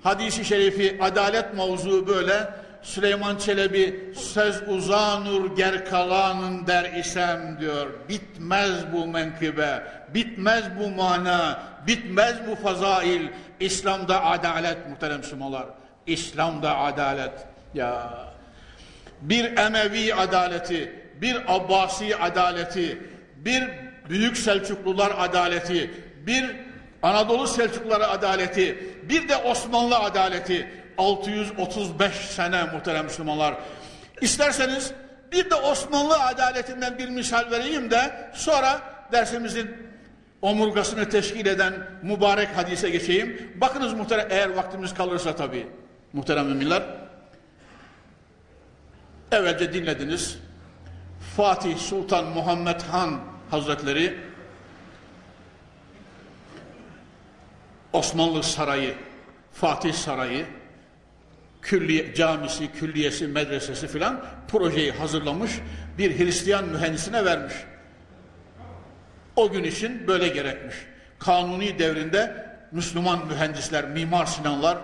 hadisi şerifi adalet mavzu böyle Süleyman Çelebi söz uzanur gerkalanın der isem diyor. Bitmez bu menkıbe, bitmez bu mana, bitmez bu fazail. İslam'da adalet muhterem Müslümanlar. İslam'da adalet. Ya bir Emevi adaleti, bir Abbasi adaleti, bir Büyük Selçuklular adaleti, bir Anadolu Selçukluları adaleti, bir de Osmanlı adaleti 635 sene muhterem Müslümanlar. İsterseniz bir de Osmanlı adaletinden bir misal vereyim de sonra dersimizin omurgasını teşkil eden mübarek hadise geçeyim. Bakınız muhterem eğer vaktimiz kalırsa tabii muhterem müminler. Evvelce dinlediniz. Fatih Sultan Muhammed Han Hazretleri Osmanlı Sarayı, Fatih Sarayı, külliye, camisi, külliyesi, medresesi filan projeyi hazırlamış bir Hristiyan mühendisine vermiş. O gün için böyle gerekmiş. Kanuni devrinde Müslüman mühendisler, Mimar Sinanlar,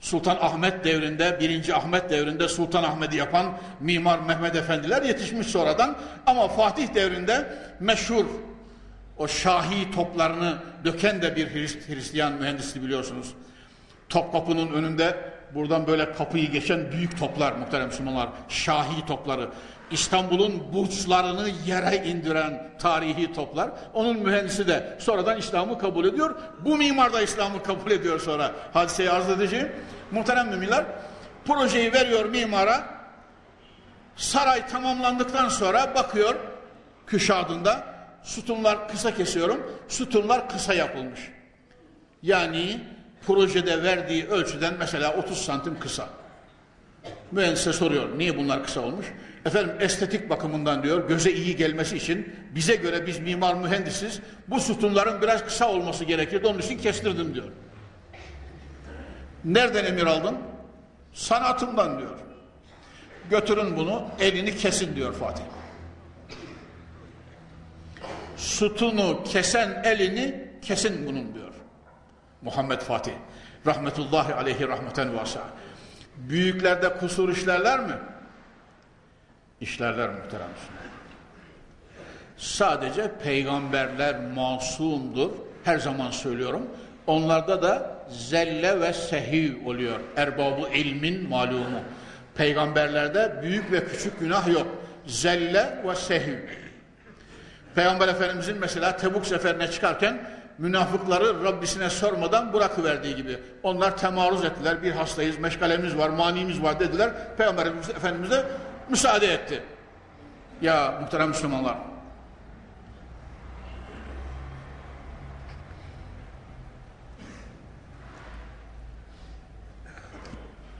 Sultan Ahmet devrinde, birinci Ahmet devrinde Sultan Ahmet'i yapan Mimar Mehmet Efendiler yetişmiş sonradan. Ama Fatih devrinde meşhur o şahi toplarını döken de bir Hristiyan mühendisi biliyorsunuz. Topkapı'nın önünde buradan böyle kapıyı geçen büyük toplar muhterem Müslümanlar. Şahi topları. İstanbul'un burçlarını yere indiren tarihi toplar. Onun mühendisi de sonradan İslam'ı kabul ediyor. Bu mimar da İslam'ı kabul ediyor sonra. Hadiseyi arz edeceğim. Muhterem müminler projeyi veriyor mimara. Saray tamamlandıktan sonra bakıyor küşadında sütunlar kısa kesiyorum. Sütunlar kısa yapılmış. Yani projede verdiği ölçüden mesela 30 santim kısa. Mühendise soruyor niye bunlar kısa olmuş? Efendim estetik bakımından diyor göze iyi gelmesi için bize göre biz mimar mühendisiz bu sütunların biraz kısa olması gerekirdi onun için kestirdim diyor. Nereden emir aldın? Sanatımdan diyor. Götürün bunu elini kesin diyor Fatih. Sütunu kesen elini kesin bunun diyor. Muhammed Fatih. Rahmetullahi aleyhi rahmeten vasa. Büyüklerde kusur işlerler mi? İşlerler muhterem Sadece peygamberler masumdur. Her zaman söylüyorum. Onlarda da zelle ve sehiv oluyor. Erbabı ilmin malumu. Peygamberlerde büyük ve küçük günah yok. Zelle ve sehiv. Peygamber Efendimizin mesela Tebuk seferine çıkarken münafıkları Rabbisine sormadan bırakıverdiği gibi. Onlar temaruz ettiler. Bir hastayız, meşgalemiz var, manimiz var dediler. Peygamber Efendimiz de müsaade etti. Ya muhterem Müslümanlar.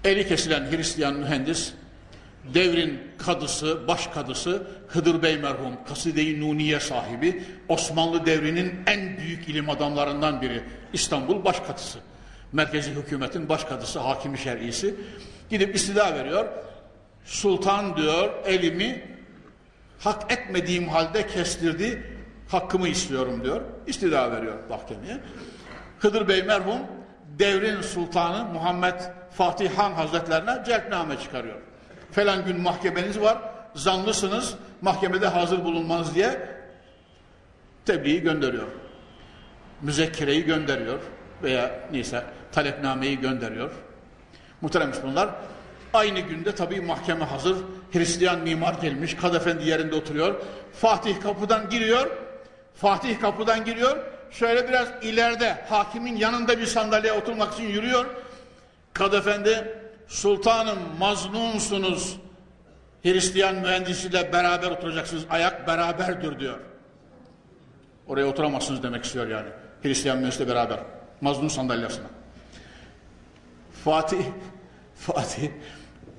Eli kesilen Hristiyan mühendis devrin kadısı, baş kadısı Hıdır Bey merhum, Kaside-i Nuniye sahibi, Osmanlı devrinin en büyük ilim adamlarından biri, İstanbul baş kadısı. Merkezi hükümetin baş kadısı, hakimi şer'isi. Gidip istida veriyor. Sultan diyor, elimi hak etmediğim halde kestirdi, hakkımı istiyorum diyor. İstida veriyor mahkemeye. Hıdır Bey merhum, devrin sultanı Muhammed Fatih Han Hazretlerine celpname çıkarıyor. Falan gün mahkemeniz var, zanlısınız, mahkemede hazır bulunmanız diye tebliği gönderiyor. Müzekkireyi gönderiyor veya neyse talepnameyi gönderiyor. Muhterem Müslümanlar, aynı günde tabii mahkeme hazır, Hristiyan mimar gelmiş, Kadefendi yerinde oturuyor. Fatih kapıdan giriyor, Fatih kapıdan giriyor, şöyle biraz ileride hakimin yanında bir sandalyeye oturmak için yürüyor. Kadefendi, sultanım maznunsunuz, Hristiyan mühendisiyle beraber oturacaksınız, ayak beraberdir diyor. Oraya oturamazsınız demek istiyor yani. Hristiyan mühendisiyle beraber. Maznun sandalyesine. Fatih, Fatih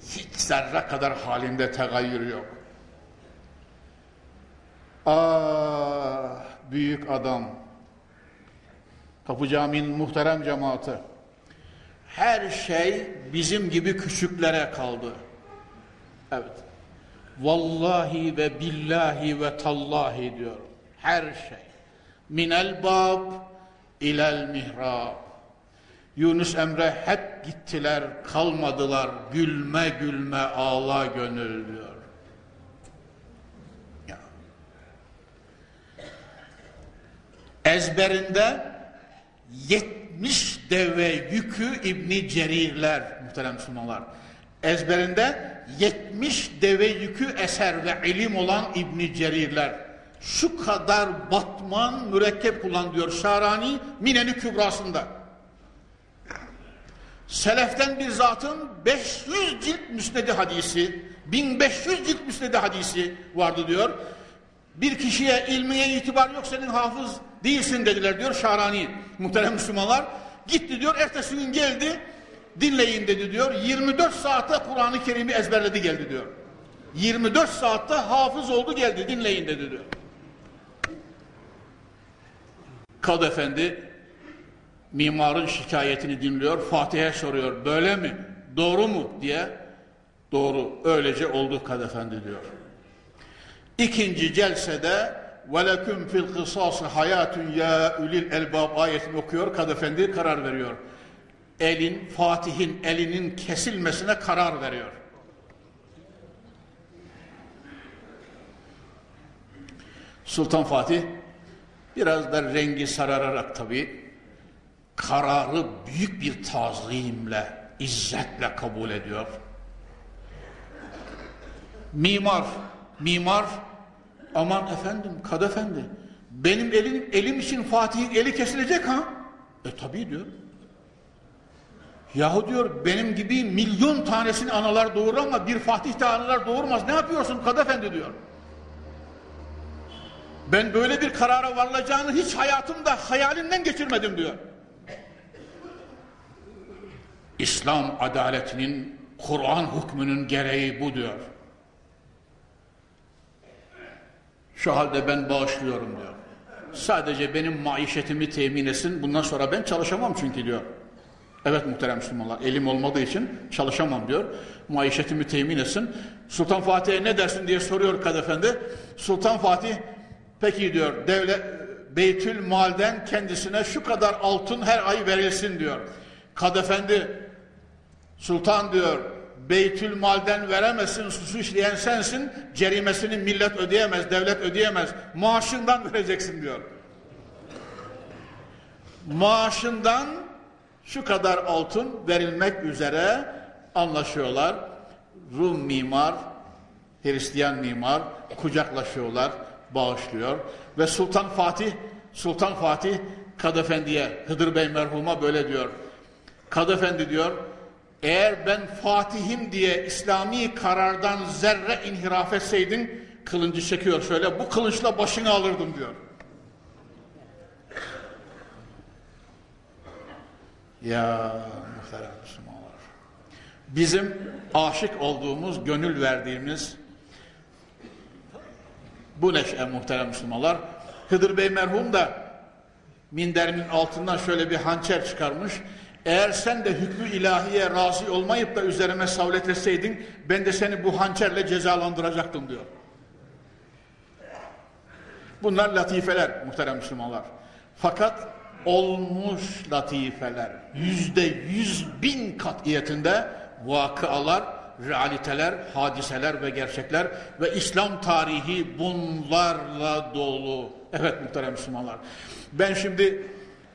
hiç zerre kadar halinde tegayyür yok. Ah büyük adam. Kapı Camii'nin muhterem cemaati. Her şey bizim gibi küçüklere kaldı. Evet. Vallahi ve billahi ve tallahi diyorum. Her şey. Minel bab ilel mihrab. Yunus Emre hep gittiler, kalmadılar. Gülme gülme ağla gönül diyor. Ya. Ezberinde 70 deve yükü İbni Cerirler muhterem Müslümanlar. Ezberinde 70 deve yükü eser ve ilim olan İbni Cerirler. Şu kadar batman mürekkep kullan diyor Şarani Mineni Kübrası'nda. Seleften bir zatın 500 cilt müsnedi hadisi, 1500 cilt müsnedi hadisi vardı diyor. Bir kişiye ilmiye itibar yok senin hafız değilsin dediler diyor Şarani. Muhterem Müslümanlar. Gitti diyor ertesi gün geldi dinleyin dedi diyor. 24 saatte Kur'an-ı Kerim'i ezberledi geldi diyor. 24 saatte hafız oldu geldi dinleyin dedi diyor. Kad Efendi mimarın şikayetini dinliyor. Fatih'e soruyor. Böyle mi? Doğru mu? diye. Doğru. Öylece oldu Kad Efendi diyor. İkinci celsede وَلَكُمْ fil الْقِصَاصِ hayatun ya ulil elbab ayetini okuyor. Kad Efendi karar veriyor. Elin, Fatih'in elinin kesilmesine karar veriyor. Sultan Fatih biraz da rengi sarararak tabii kararı büyük bir tazimle, izzetle kabul ediyor. Mimar, mimar aman efendim, kad efendi benim elim, elim için Fatih'in eli kesilecek ha? E tabii diyor. Yahu diyor benim gibi milyon tanesini analar doğurur ama bir Fatih de analar doğurmaz. Ne yapıyorsun kad efendi diyor. Ben böyle bir karara varılacağını hiç hayatımda hayalinden geçirmedim diyor. İslam adaletinin, Kur'an hükmünün gereği bu diyor. Şu halde ben bağışlıyorum diyor. Sadece benim maişetimi temin etsin, bundan sonra ben çalışamam çünkü diyor. Evet muhterem Müslümanlar, elim olmadığı için çalışamam diyor. Maişetimi temin etsin. Sultan Fatih'e ne dersin diye soruyor Kadefendi. Sultan Fatih, peki diyor, devlet, Beytül Mal'den kendisine şu kadar altın her ay verilsin diyor. Kadefendi Sultan diyor Beytül Mal'den veremezsin suçu işleyen sensin cerimesini millet ödeyemez devlet ödeyemez maaşından vereceksin diyor. Maaşından şu kadar altın verilmek üzere anlaşıyorlar. Rum mimar, Hristiyan mimar kucaklaşıyorlar, bağışlıyor ve Sultan Fatih Sultan Fatih Kadefendi'ye Hıdır Bey merhuma böyle diyor. Kadefendi diyor eğer ben Fatih'im diye İslami karardan zerre inhiraf etseydin kılıncı çekiyor şöyle bu kılıçla başını alırdım diyor. Ya muhterem Müslümanlar. bizim aşık olduğumuz, gönül verdiğimiz bu neşe muhterem Müslümanlar. Hıdır Bey merhum da minderinin altından şöyle bir hançer çıkarmış. Eğer sen de hükmü ilahiye razı olmayıp da üzerime savlet etseydin ben de seni bu hançerle cezalandıracaktım diyor. Bunlar latifeler muhterem Müslümanlar. Fakat olmuş latifeler yüzde yüz bin katiyetinde vakıalar, realiteler, hadiseler ve gerçekler ve İslam tarihi bunlarla dolu. Evet muhterem Müslümanlar. Ben şimdi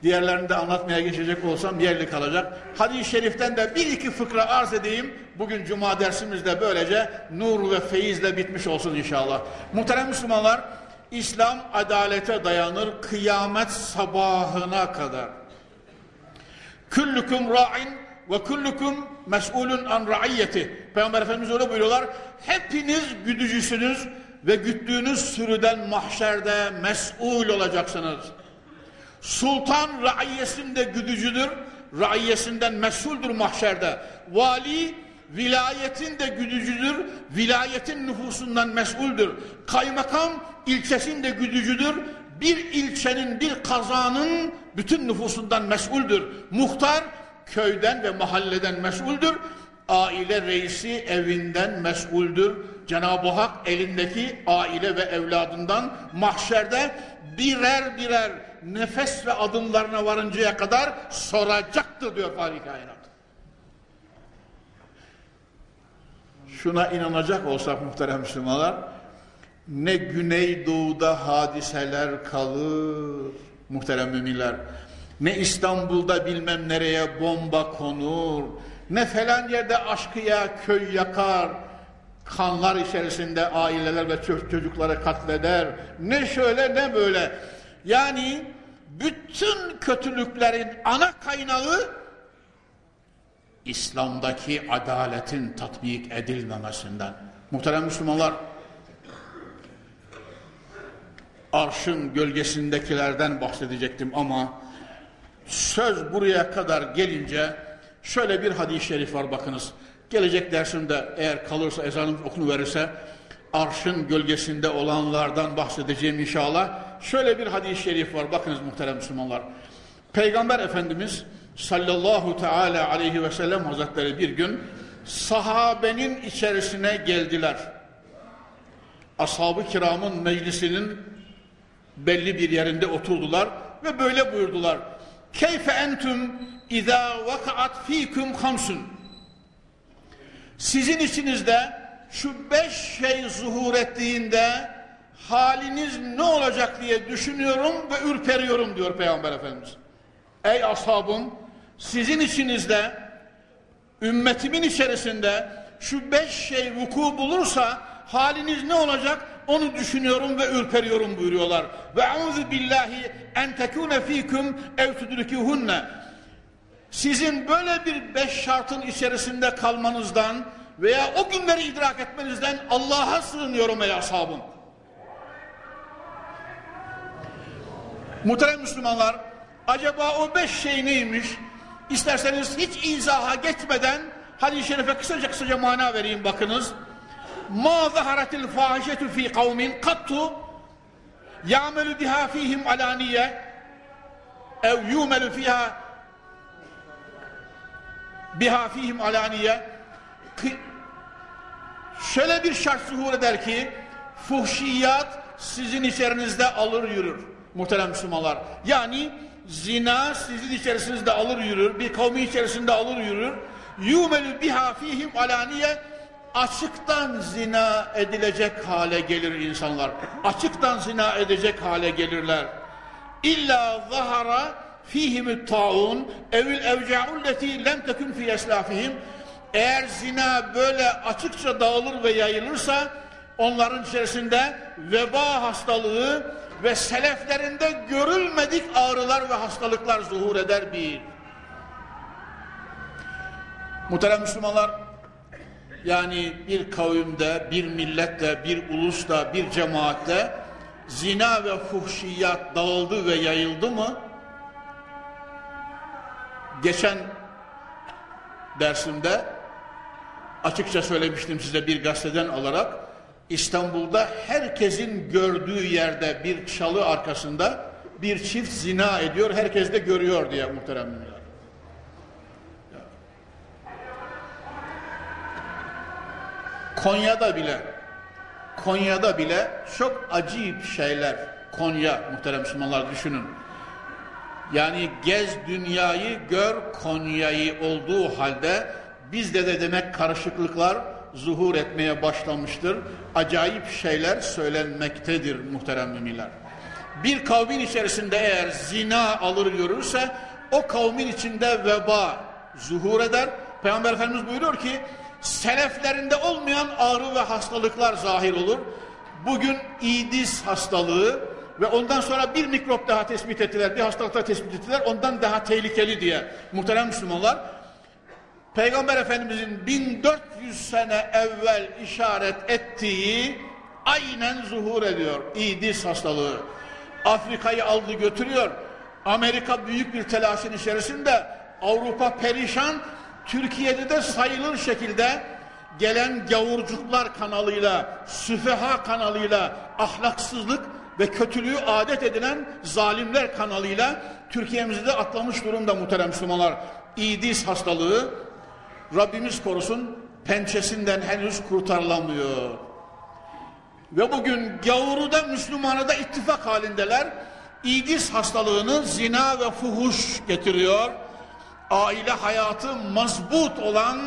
diğerlerini de anlatmaya geçecek olsam yerli kalacak. Hadis-i şeriften de bir iki fıkra arz edeyim. Bugün cuma dersimiz de böylece nur ve feyizle bitmiş olsun inşallah. Muhterem Müslümanlar, İslam adalete dayanır kıyamet sabahına kadar. Küllüküm ra'in ve kullukum mes'ulun an ra'iyyeti. Peygamber Efendimiz öyle buyuruyorlar. Hepiniz güdücüsünüz ve güttüğünüz sürüden mahşerde mes'ul olacaksınız. Sultan raiyesinde güdücüdür, raiyesinden mesuldür mahşerde. Vali vilayetin de güdücüdür, vilayetin nüfusundan mesuldür. Kaymakam ilçesin de güdücüdür, bir ilçenin, bir kazanın bütün nüfusundan mesuldür. Muhtar köyden ve mahalleden mesuldür. Aile reisi evinden mesuldür. Cenab-ı Hak elindeki aile ve evladından mahşerde birer birer nefes ve adımlarına varıncaya kadar soracaktır diyor Fahri Kainat. Şuna inanacak olsak muhterem Müslümanlar, ne Güneydoğu'da hadiseler kalır muhterem müminler, ne İstanbul'da bilmem nereye bomba konur, ne falan yerde aşkıya köy yakar, kanlar içerisinde aileler ve çocukları katleder, ne şöyle ne böyle. Yani bütün kötülüklerin ana kaynağı İslam'daki adaletin tatbik edilmemesinden. Muhterem Müslümanlar, arşın gölgesindekilerden bahsedecektim ama söz buraya kadar gelince şöyle bir hadis-i şerif var bakınız. Gelecek dersimde eğer kalırsa ezanımız okunu verirse arşın gölgesinde olanlardan bahsedeceğim inşallah. Şöyle bir hadis-i şerif var bakınız muhterem Müslümanlar. Peygamber Efendimiz sallallahu teala aleyhi ve sellem hazretleri bir gün sahabenin içerisine geldiler. Ashab-ı kiramın meclisinin belli bir yerinde oturdular ve böyle buyurdular. Keyfe entüm izâ vakaat fîküm hamsun. Sizin içinizde şu beş şey zuhur ettiğinde haliniz ne olacak diye düşünüyorum ve ürperiyorum diyor Peygamber Efendimiz. Ey ashabım sizin içinizde ümmetimin içerisinde şu beş şey vuku bulursa haliniz ne olacak onu düşünüyorum ve ürperiyorum buyuruyorlar. Ve auzu billahi en tekune fikum ev tudrikihunne. Sizin böyle bir beş şartın içerisinde kalmanızdan veya o günleri idrak etmenizden Allah'a sığınıyorum ey ashabım. Muhterem Müslümanlar, acaba o beş şey neymiş? İsterseniz hiç izaha geçmeden hadis-i şerife kısaca kısaca mana vereyim bakınız. Ma zaharetil fahişetu fi kavmin kattu ya'melu biha fihim alaniye ev yumelu fiha biha fihim alaniye şöyle bir şart zuhur eder ki fuhşiyat sizin içerinizde alır yürür muhterem Müslümanlar. Yani zina sizin içerisinde alır yürür, bir kavmi içerisinde alır yürür. Yumelü biha fihim alaniye açıktan zina edilecek hale gelir insanlar. Açıktan zina edecek hale gelirler. İlla zahara fihim taun evil evca'ulleti lem tekun fi eslafihim eğer zina böyle açıkça dağılır ve yayılırsa onların içerisinde veba hastalığı ve seleflerinde görülmedik ağrılar ve hastalıklar zuhur eder bir. Muhterem Müslümanlar, yani bir kavimde, bir millette, bir ulusta, bir cemaatte zina ve fuhşiyat dağıldı ve yayıldı mı? Geçen dersimde açıkça söylemiştim size bir gazeteden alarak İstanbul'da herkesin gördüğü yerde bir çalı arkasında bir çift zina ediyor. Herkes de görüyor diye muhterem müminler. Konya'da bile Konya'da bile çok acayip şeyler Konya muhterem Müslümanlar düşünün. Yani gez dünyayı gör Konya'yı olduğu halde bizde de demek karışıklıklar zuhur etmeye başlamıştır. Acayip şeyler söylenmektedir muhterem müminler. Bir kavmin içerisinde eğer zina alır görürse o kavmin içinde veba zuhur eder. Peygamber Efendimiz buyuruyor ki seleflerinde olmayan ağrı ve hastalıklar zahir olur. Bugün İdis hastalığı ve ondan sonra bir mikrop daha tespit ettiler, bir hastalık daha tespit ettiler, ondan daha tehlikeli diye. Muhterem Müslümanlar, Peygamber Efendimizin 1400 sene evvel işaret ettiği aynen zuhur ediyor. İdis hastalığı. Afrika'yı aldı götürüyor. Amerika büyük bir telaşın içerisinde. Avrupa perişan. Türkiye'de de sayılır şekilde gelen gavurcuklar kanalıyla, süfeha kanalıyla ahlaksızlık ve kötülüğü adet edilen zalimler kanalıyla Türkiye'mizi de atlamış durumda muhterem Müslümanlar. İdis hastalığı Rabbimiz korusun pençesinden henüz kurtarılamıyor. Ve bugün gavuru da Müslümanı da ittifak halindeler. İdis hastalığını zina ve fuhuş getiriyor. Aile hayatı mazbut olan,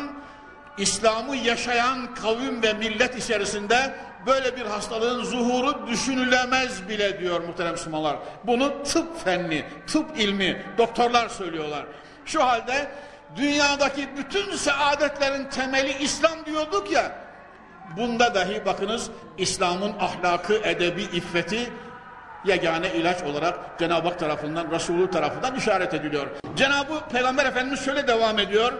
İslam'ı yaşayan kavim ve millet içerisinde böyle bir hastalığın zuhuru düşünülemez bile diyor muhterem Müslümanlar. Bunu tıp fenni, tıp ilmi, doktorlar söylüyorlar. Şu halde dünyadaki bütün saadetlerin temeli İslam diyorduk ya, bunda dahi bakınız İslam'ın ahlakı, edebi, iffeti yegane ilaç olarak Cenab-ı Hak tarafından, Resulü tarafından işaret ediliyor. Cenab-ı Peygamber Efendimiz şöyle devam ediyor.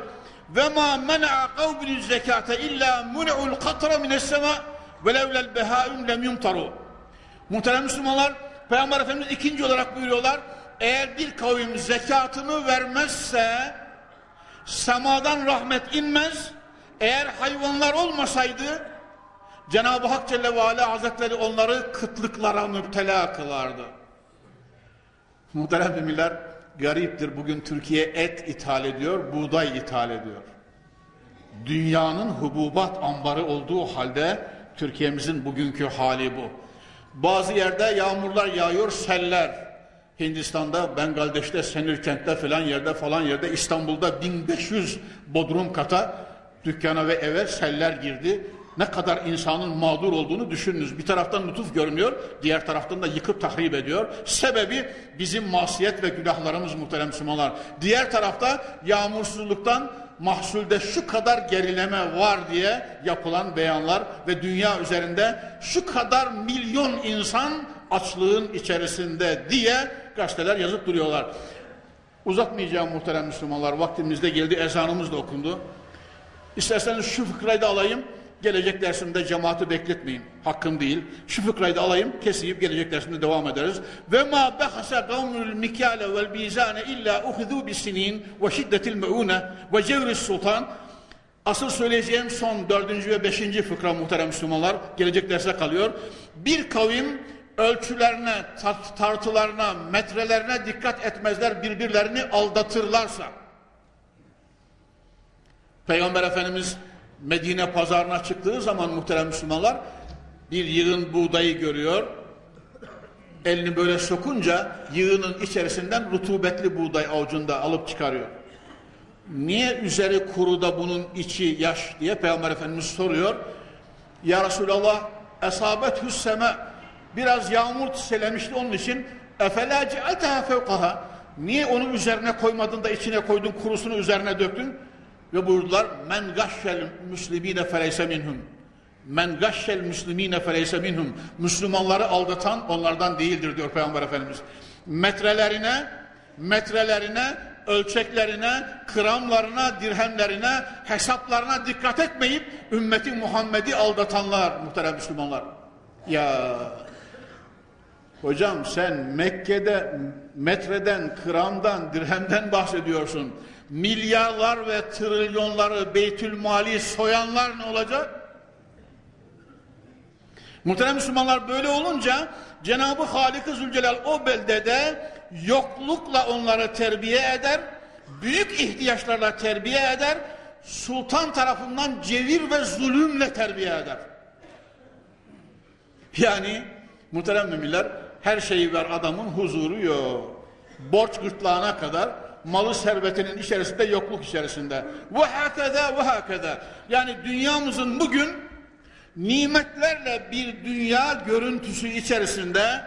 Ve ma men'a kavmin zekate illa mun'ul katra mines sema ve levlel behaun lem yumtaru. Muhterem Müslümanlar, Peygamber Efendimiz ikinci olarak buyuruyorlar. Eğer bir kavim zekatını vermezse semadan rahmet inmez. Eğer hayvanlar olmasaydı Cenab-ı Hak Celle ve Ala Hazretleri onları kıtlıklara müptela kılardı. Muhterem müminler gariptir. Bugün Türkiye et ithal ediyor, buğday ithal ediyor. Dünyanın hububat ambarı olduğu halde Türkiye'mizin bugünkü hali bu. Bazı yerde yağmurlar yağıyor, seller. Hindistan'da, Bengaldeş'te, Senirkent'te falan yerde falan yerde İstanbul'da 1500 bodrum kata dükkana ve eve seller girdi. Ne kadar insanın mağdur olduğunu düşününüz. Bir taraftan lütuf görünüyor, diğer taraftan da yıkıp tahrip ediyor. Sebebi bizim masiyet ve günahlarımız muhterem Müslümanlar. Diğer tarafta yağmursuzluktan mahsulde şu kadar gerileme var diye yapılan beyanlar ve dünya üzerinde şu kadar milyon insan açlığın içerisinde diye gazeteler yazıp duruyorlar. Uzatmayacağım muhterem Müslümanlar. Vaktimizde geldi, ezanımız da okundu. İsterseniz şu fıkrayı da alayım. Gelecek dersimde cemaati bekletmeyin. Hakkım değil. Şu fıkrayı da alayım, keseyip gelecek dersimde devam ederiz. Ve ma behasa kavmul mikale vel bizane illa uhudu bisinin ve şiddetil meune ve cevris sultan. Asıl söyleyeceğim son dördüncü ve beşinci fıkra muhterem Müslümanlar. Gelecek derse kalıyor. Bir kavim ölçülerine, tart tartılarına, metrelerine dikkat etmezler, birbirlerini aldatırlarsa. Peygamber Efendimiz Medine pazarına çıktığı zaman muhterem Müslümanlar bir yığın buğdayı görüyor. Elini böyle sokunca yığının içerisinden rutubetli buğday avucunda alıp çıkarıyor. Niye üzeri kuru da bunun içi yaş diye Peygamber Efendimiz soruyor. Ya Resulallah esabet hüsseme biraz yağmur çiselemişti onun için. Efela cealteha fevkaha. Niye onu üzerine koymadın da içine koydun kurusunu üzerine döktün? Ve buyurdular men gashşel müslimine feleyse minhum. Men gashşel müslimine feleyse minhum. Müslümanları aldatan onlardan değildir diyor Peygamber Efendimiz. Metrelerine metrelerine ölçeklerine, kramlarına, dirhemlerine, hesaplarına dikkat etmeyip ümmeti Muhammed'i aldatanlar muhterem Müslümanlar. Ya hocam sen Mekke'de metreden, kramdan, dirhemden bahsediyorsun. milyarlar ve trilyonları Beytül Mali soyanlar ne olacak? Muhterem Müslümanlar böyle olunca Cenab-ı Halik-i Zülcelal o beldede yoklukla onları terbiye eder, büyük ihtiyaçlarla terbiye eder, sultan tarafından cevir ve zulümle terbiye eder. Yani muhterem müminler her şeyi ver adamın huzuru yok. Borç gırtlağına kadar malı servetinin içerisinde yokluk içerisinde. Ve hakeda ve hakeda. Yani dünyamızın bugün nimetlerle bir dünya görüntüsü içerisinde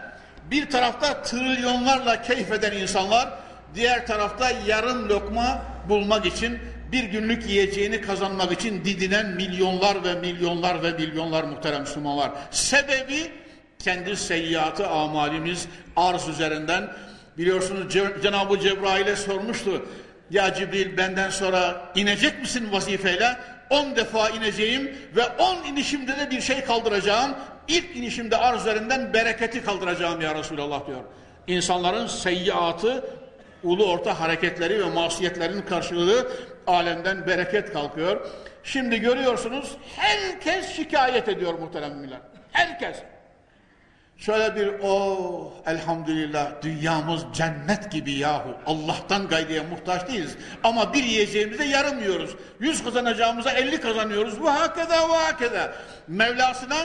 bir tarafta trilyonlarla keyfeden insanlar, diğer tarafta yarım lokma bulmak için bir günlük yiyeceğini kazanmak için didinen milyonlar ve milyonlar ve milyonlar muhterem Müslümanlar. Sebebi kendi seyyiatı amalimiz arz üzerinden biliyorsunuz Cenab-ı Cebrail'e sormuştu. Ya Cibril benden sonra inecek misin vazifeyle? On defa ineceğim ve on inişimde de bir şey kaldıracağım. İlk inişimde arz üzerinden bereketi kaldıracağım ya Resulallah diyor. İnsanların seyyiatı, ulu orta hareketleri ve masiyetlerin karşılığı alemden bereket kalkıyor. Şimdi görüyorsunuz herkes şikayet ediyor muhteremler. Herkes. Şöyle bir oh, elhamdülillah dünyamız cennet gibi yahu. Allah'tan gayrıya muhtaç değiliz. Ama bir yiyeceğimize yarım yiyoruz. Yüz kazanacağımıza elli kazanıyoruz. Bu hakeda ve hakeda. Mevlasına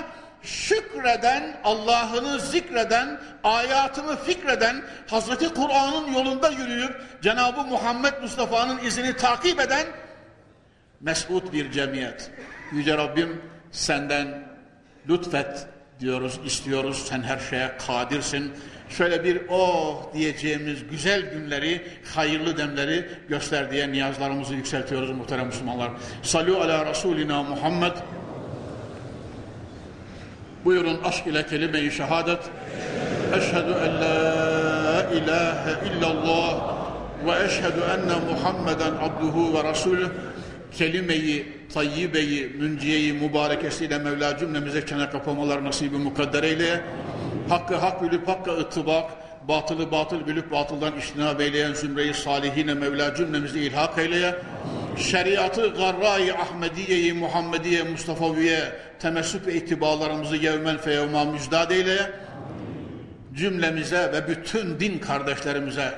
şükreden, Allah'ını zikreden, ayatını fikreden, Hazreti Kur'an'ın yolunda yürüyüp Cenab-ı Muhammed Mustafa'nın izini takip eden mesut bir cemiyet. Yüce Rabbim senden lütfet diyoruz, istiyoruz. Sen her şeye kadirsin. Şöyle bir oh diyeceğimiz güzel günleri, hayırlı demleri göster diye niyazlarımızı yükseltiyoruz muhterem Müslümanlar. Salu ala Resulina Muhammed. Buyurun aşk ile kelime-i şehadet. Eşhedü en la ilahe illallah ve eşhedü enne Muhammeden abduhu ve rasulü kelime-i tayyibeyi, münciyeyi mübarekesiyle Mevla cümlemize çene kapamalar nasibi mukadder eyle. Hakkı hak bilip hakka ıttıbak, batılı batıl bilip batıldan iştinab eyleyen zümreyi salihine Mevla cümlemizi ilhak eyleye. Şeriatı garra-i Ahmediye-i Muhammediye Mustafaviye temessüp ve itibarlarımızı yevmen feyevma müjdat eyleye. Cümlemize ve bütün din kardeşlerimize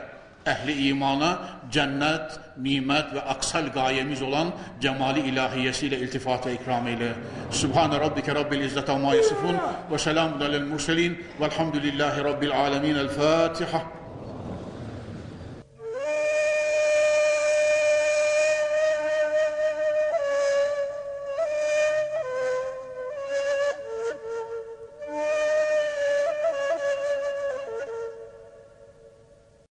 ehli imana cennet, nimet ve aksal gayemiz olan cemali ilahiyesiyle iltifata ikram eyle. Subhane rabbike rabbil izzete ma yasifun ve selamun alel murselin velhamdülillahi rabbil alemin. El Fatiha.